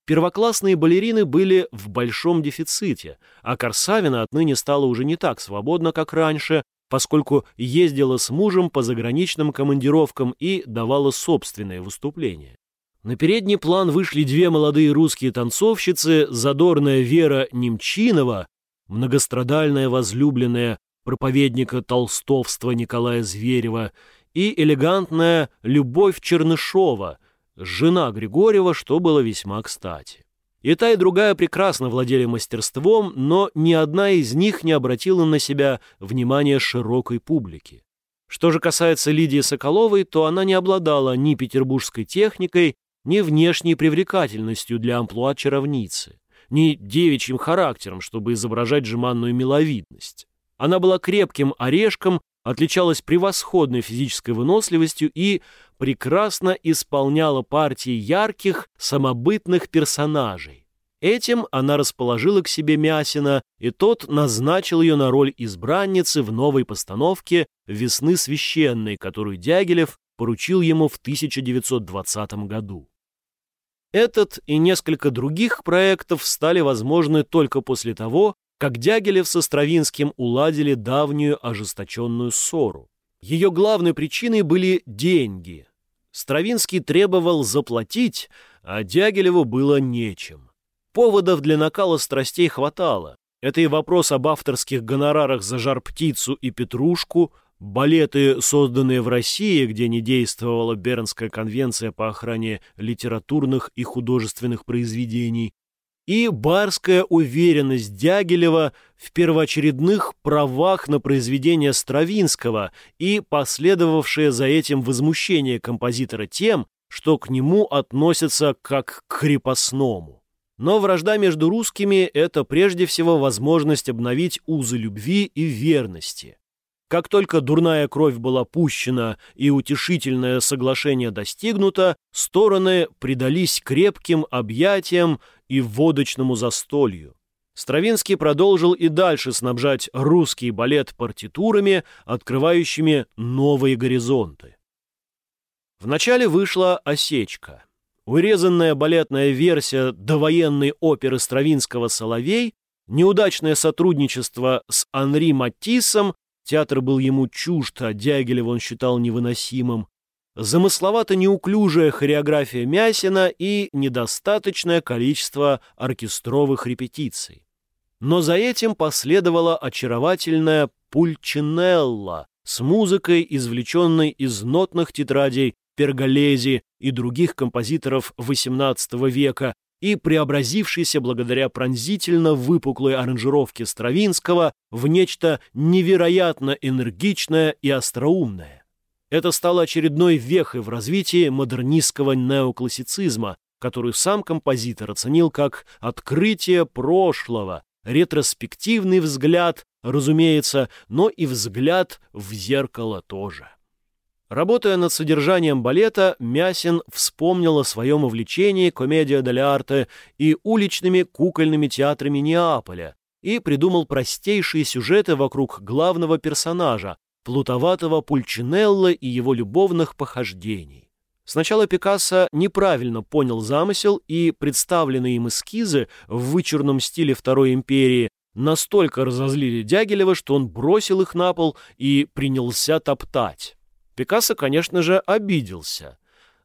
Первоклассные балерины были в большом дефиците, а Корсавина отныне стала уже не так свободна, как раньше, поскольку ездила с мужем по заграничным командировкам и давала собственные выступления. На передний план вышли две молодые русские танцовщицы, задорная Вера Немчинова, многострадальная возлюбленная проповедника толстовства Николая Зверева, и элегантная Любовь Чернышова, жена Григорьева, что было весьма кстати. И та, и другая прекрасно владели мастерством, но ни одна из них не обратила на себя внимания широкой публики. Что же касается Лидии Соколовой, то она не обладала ни петербургской техникой, ни внешней привлекательностью для амплуа чаровницы, ни девичьим характером, чтобы изображать жеманную миловидность. Она была крепким орешком, отличалась превосходной физической выносливостью и прекрасно исполняла партии ярких, самобытных персонажей. Этим она расположила к себе Мясина, и тот назначил ее на роль избранницы в новой постановке «Весны священной», которую Дягилев поручил ему в 1920 году. Этот и несколько других проектов стали возможны только после того, как Дягилев со Стравинским уладили давнюю ожесточенную ссору. Ее главной причиной были деньги. Стравинский требовал заплатить, а Дягилеву было нечем. Поводов для накала страстей хватало. Это и вопрос об авторских гонорарах за «Жар-птицу» и «Петрушку», балеты, созданные в России, где не действовала Бернская конвенция по охране литературных и художественных произведений, и барская уверенность Дягилева в первоочередных правах на произведение Стравинского и последовавшее за этим возмущение композитора тем, что к нему относятся как к крепостному. Но вражда между русскими – это прежде всего возможность обновить узы любви и верности. Как только дурная кровь была пущена и утешительное соглашение достигнуто, стороны предались крепким объятиям и водочному застолью. Стравинский продолжил и дальше снабжать русский балет партитурами, открывающими новые горизонты. Вначале вышла «Осечка». Урезанная балетная версия довоенной оперы Стравинского «Соловей», неудачное сотрудничество с Анри Матиссом Театр был ему чужд, а Дягилева он считал невыносимым. Замысловато-неуклюжая хореография Мясина и недостаточное количество оркестровых репетиций. Но за этим последовала очаровательная пульчинелла с музыкой, извлеченной из нотных тетрадей Перголези и других композиторов XVIII века, и преобразившийся благодаря пронзительно выпуклой аранжировке Стравинского в нечто невероятно энергичное и остроумное. Это стало очередной вехой в развитии модернистского неоклассицизма, которую сам композитор оценил как открытие прошлого, ретроспективный взгляд, разумеется, но и взгляд в зеркало тоже. Работая над содержанием балета, Мясин вспомнил о своем увлечении комедия дель арте и уличными кукольными театрами Неаполя и придумал простейшие сюжеты вокруг главного персонажа, плутоватого Пульчинелла и его любовных похождений. Сначала Пикассо неправильно понял замысел, и представленные им эскизы в вычурном стиле Второй империи настолько разозлили Дягилева, что он бросил их на пол и принялся топтать. Пикассо, конечно же, обиделся.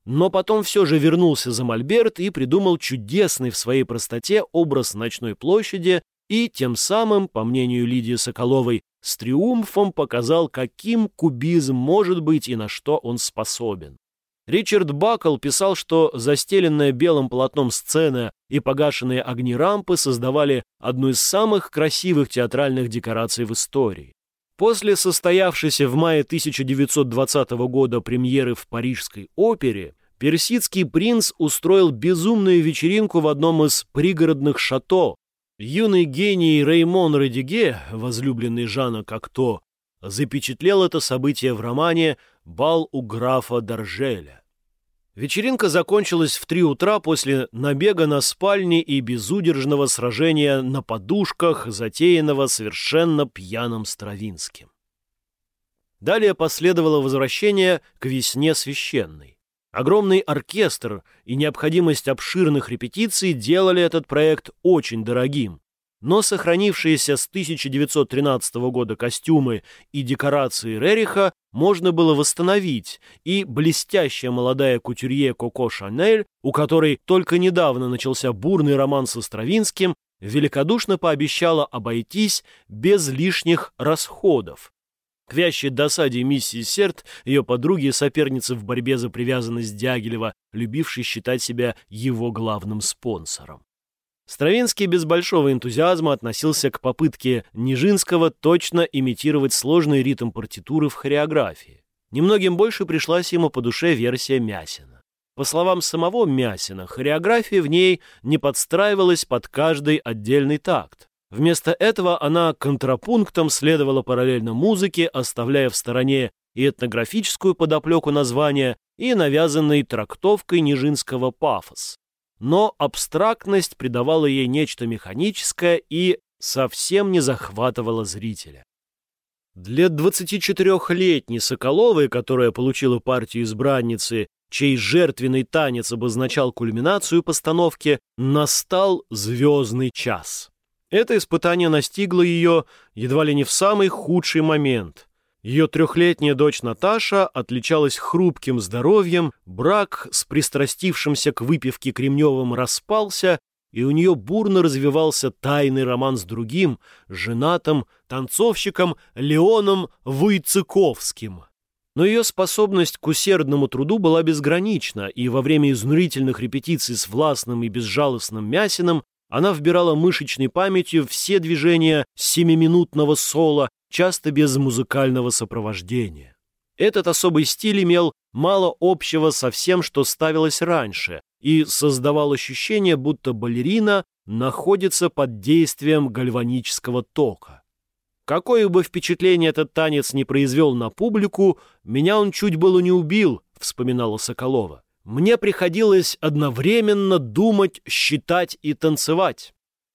Но потом все же вернулся за Мольберт и придумал чудесный в своей простоте образ ночной площади и тем самым, по мнению Лидии Соколовой, с триумфом показал, каким кубизм может быть и на что он способен. Ричард Бакл писал, что застеленная белым полотном сцена и погашенные огни рампы создавали одну из самых красивых театральных декораций в истории. После состоявшейся в мае 1920 года премьеры в Парижской опере персидский принц устроил безумную вечеринку в одном из пригородных шато. Юный гений Реймон Радиге, возлюбленный Жана Кокто, запечатлел это событие в романе «Бал у графа Доржеля». Вечеринка закончилась в три утра после набега на спальни и безудержного сражения на подушках, затеянного совершенно пьяным Стравинским. Далее последовало возвращение к весне священной. Огромный оркестр и необходимость обширных репетиций делали этот проект очень дорогим, но сохранившиеся с 1913 года костюмы и декорации Рериха можно было восстановить, и блестящая молодая кутюрье Коко Шанель, у которой только недавно начался бурный роман со Стравинским, великодушно пообещала обойтись без лишних расходов. К вящей досаде миссии Серт, ее подруги и соперницы в борьбе за привязанность Дягилева, любившей считать себя его главным спонсором. Стравинский без большого энтузиазма относился к попытке Нижинского точно имитировать сложный ритм партитуры в хореографии. Немногим больше пришлась ему по душе версия Мясина. По словам самого Мясина, хореография в ней не подстраивалась под каждый отдельный такт. Вместо этого она контрапунктом следовала параллельно музыке, оставляя в стороне и этнографическую подоплеку названия, и навязанной трактовкой нижинского пафос но абстрактность придавала ей нечто механическое и совсем не захватывала зрителя. Для 24-летней Соколовой, которая получила партию избранницы, чей жертвенный танец обозначал кульминацию постановки, настал звездный час. Это испытание настигло ее едва ли не в самый худший момент. Ее трехлетняя дочь Наташа отличалась хрупким здоровьем, брак с пристрастившимся к выпивке Кремневым распался, и у нее бурно развивался тайный роман с другим, женатым, танцовщиком Леоном Войцековским. Но ее способность к усердному труду была безгранична, и во время изнурительных репетиций с властным и безжалостным Мясиным она вбирала мышечной памятью все движения семиминутного соло часто без музыкального сопровождения. Этот особый стиль имел мало общего со всем, что ставилось раньше, и создавал ощущение, будто балерина находится под действием гальванического тока. Какое бы впечатление этот танец не произвел на публику, меня он чуть было не убил, вспоминала Соколова. Мне приходилось одновременно думать, считать и танцевать.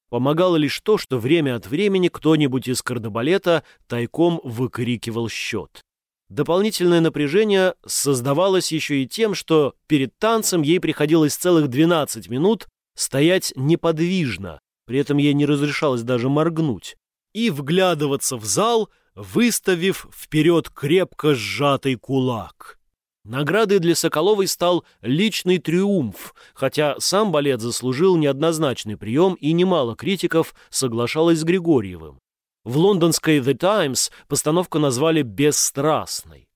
Помогало лишь то, что время от времени кто-нибудь из кардебалета тайком выкрикивал счет. Дополнительное напряжение создавалось еще и тем, что перед танцем ей приходилось целых 12 минут стоять неподвижно, при этом ей не разрешалось даже моргнуть, и вглядываться в зал, выставив вперед крепко сжатый кулак. Наградой для Соколовой стал личный триумф, хотя сам балет заслужил неоднозначный прием, и немало критиков соглашалось с Григорьевым. В лондонской «The Times» постановку назвали «бесстрастной».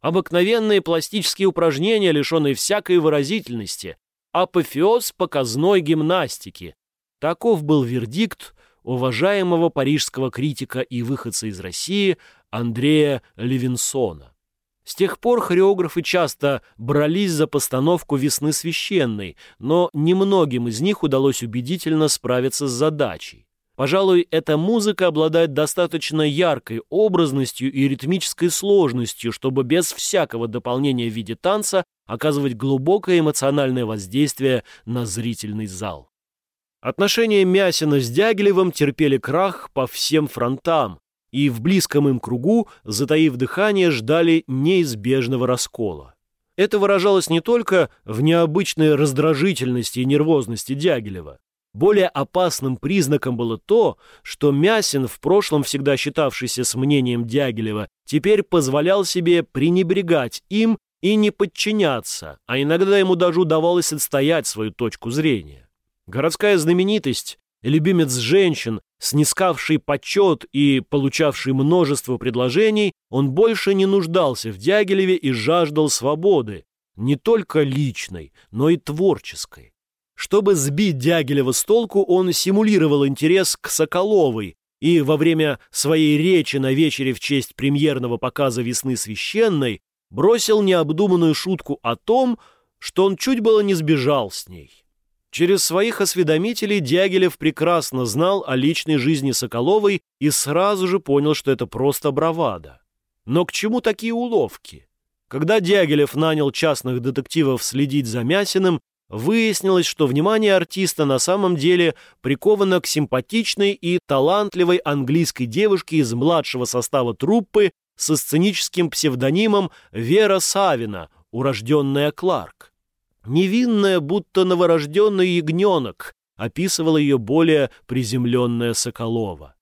Обыкновенные пластические упражнения, лишенные всякой выразительности, апофеоз показной гимнастики. Таков был вердикт уважаемого парижского критика и выходца из России Андрея Левинсона. С тех пор хореографы часто брались за постановку «Весны священной», но немногим из них удалось убедительно справиться с задачей. Пожалуй, эта музыка обладает достаточно яркой образностью и ритмической сложностью, чтобы без всякого дополнения в виде танца оказывать глубокое эмоциональное воздействие на зрительный зал. Отношения Мясина с Дягилевым терпели крах по всем фронтам, и в близком им кругу, затаив дыхание, ждали неизбежного раскола. Это выражалось не только в необычной раздражительности и нервозности Дягилева. Более опасным признаком было то, что Мясин, в прошлом всегда считавшийся с мнением Дягилева, теперь позволял себе пренебрегать им и не подчиняться, а иногда ему даже удавалось отстоять свою точку зрения. Городская знаменитость, любимец женщин, снискавший почет и получавший множество предложений, он больше не нуждался в Дягилеве и жаждал свободы, не только личной, но и творческой. Чтобы сбить Дягилева с толку, он симулировал интерес к Соколовой и во время своей речи на вечере в честь премьерного показа «Весны священной» бросил необдуманную шутку о том, что он чуть было не сбежал с ней. Через своих осведомителей Дягилев прекрасно знал о личной жизни Соколовой и сразу же понял, что это просто бравада. Но к чему такие уловки? Когда Дягилев нанял частных детективов следить за Мясиным, выяснилось, что внимание артиста на самом деле приковано к симпатичной и талантливой английской девушке из младшего состава труппы со сценическим псевдонимом Вера Савина, урожденная Кларк. Невинная, будто новорожденный ягненок, описывала ее более приземленная Соколова.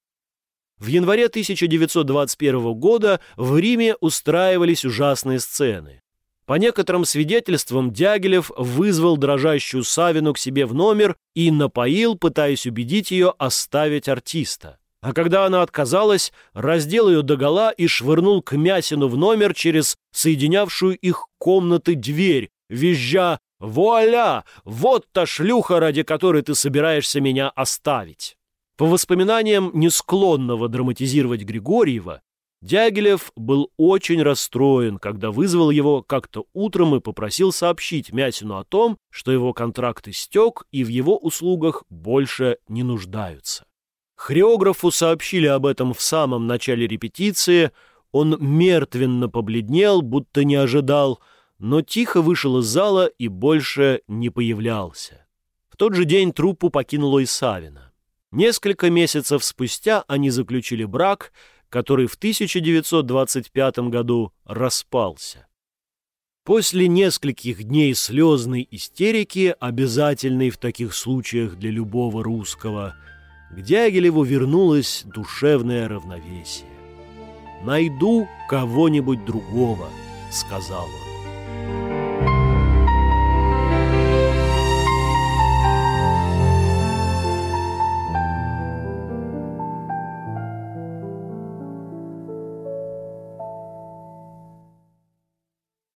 В январе 1921 года в Риме устраивались ужасные сцены. По некоторым свидетельствам Дягилев вызвал дрожащую Савину к себе в номер и напоил, пытаясь убедить ее оставить артиста. А когда она отказалась, раздел ее догола и швырнул к Мясину в номер через соединявшую их комнаты дверь, визжа Вуаля! Вот та шлюха, ради которой ты собираешься меня оставить. По воспоминаниям не склонного драматизировать Григорьева, Дягилев был очень расстроен, когда вызвал его как-то утром и попросил сообщить Мясину о том, что его контракт истек и в его услугах больше не нуждаются. Хореографу сообщили об этом в самом начале репетиции, он мертвенно побледнел, будто не ожидал, но тихо вышел из зала и больше не появлялся. В тот же день труппу покинула и Савина. Несколько месяцев спустя они заключили брак, который в 1925 году распался. После нескольких дней слезной истерики, обязательной в таких случаях для любого русского, к Дягилеву вернулось душевное равновесие. «Найду кого-нибудь другого», — сказал он. Bye.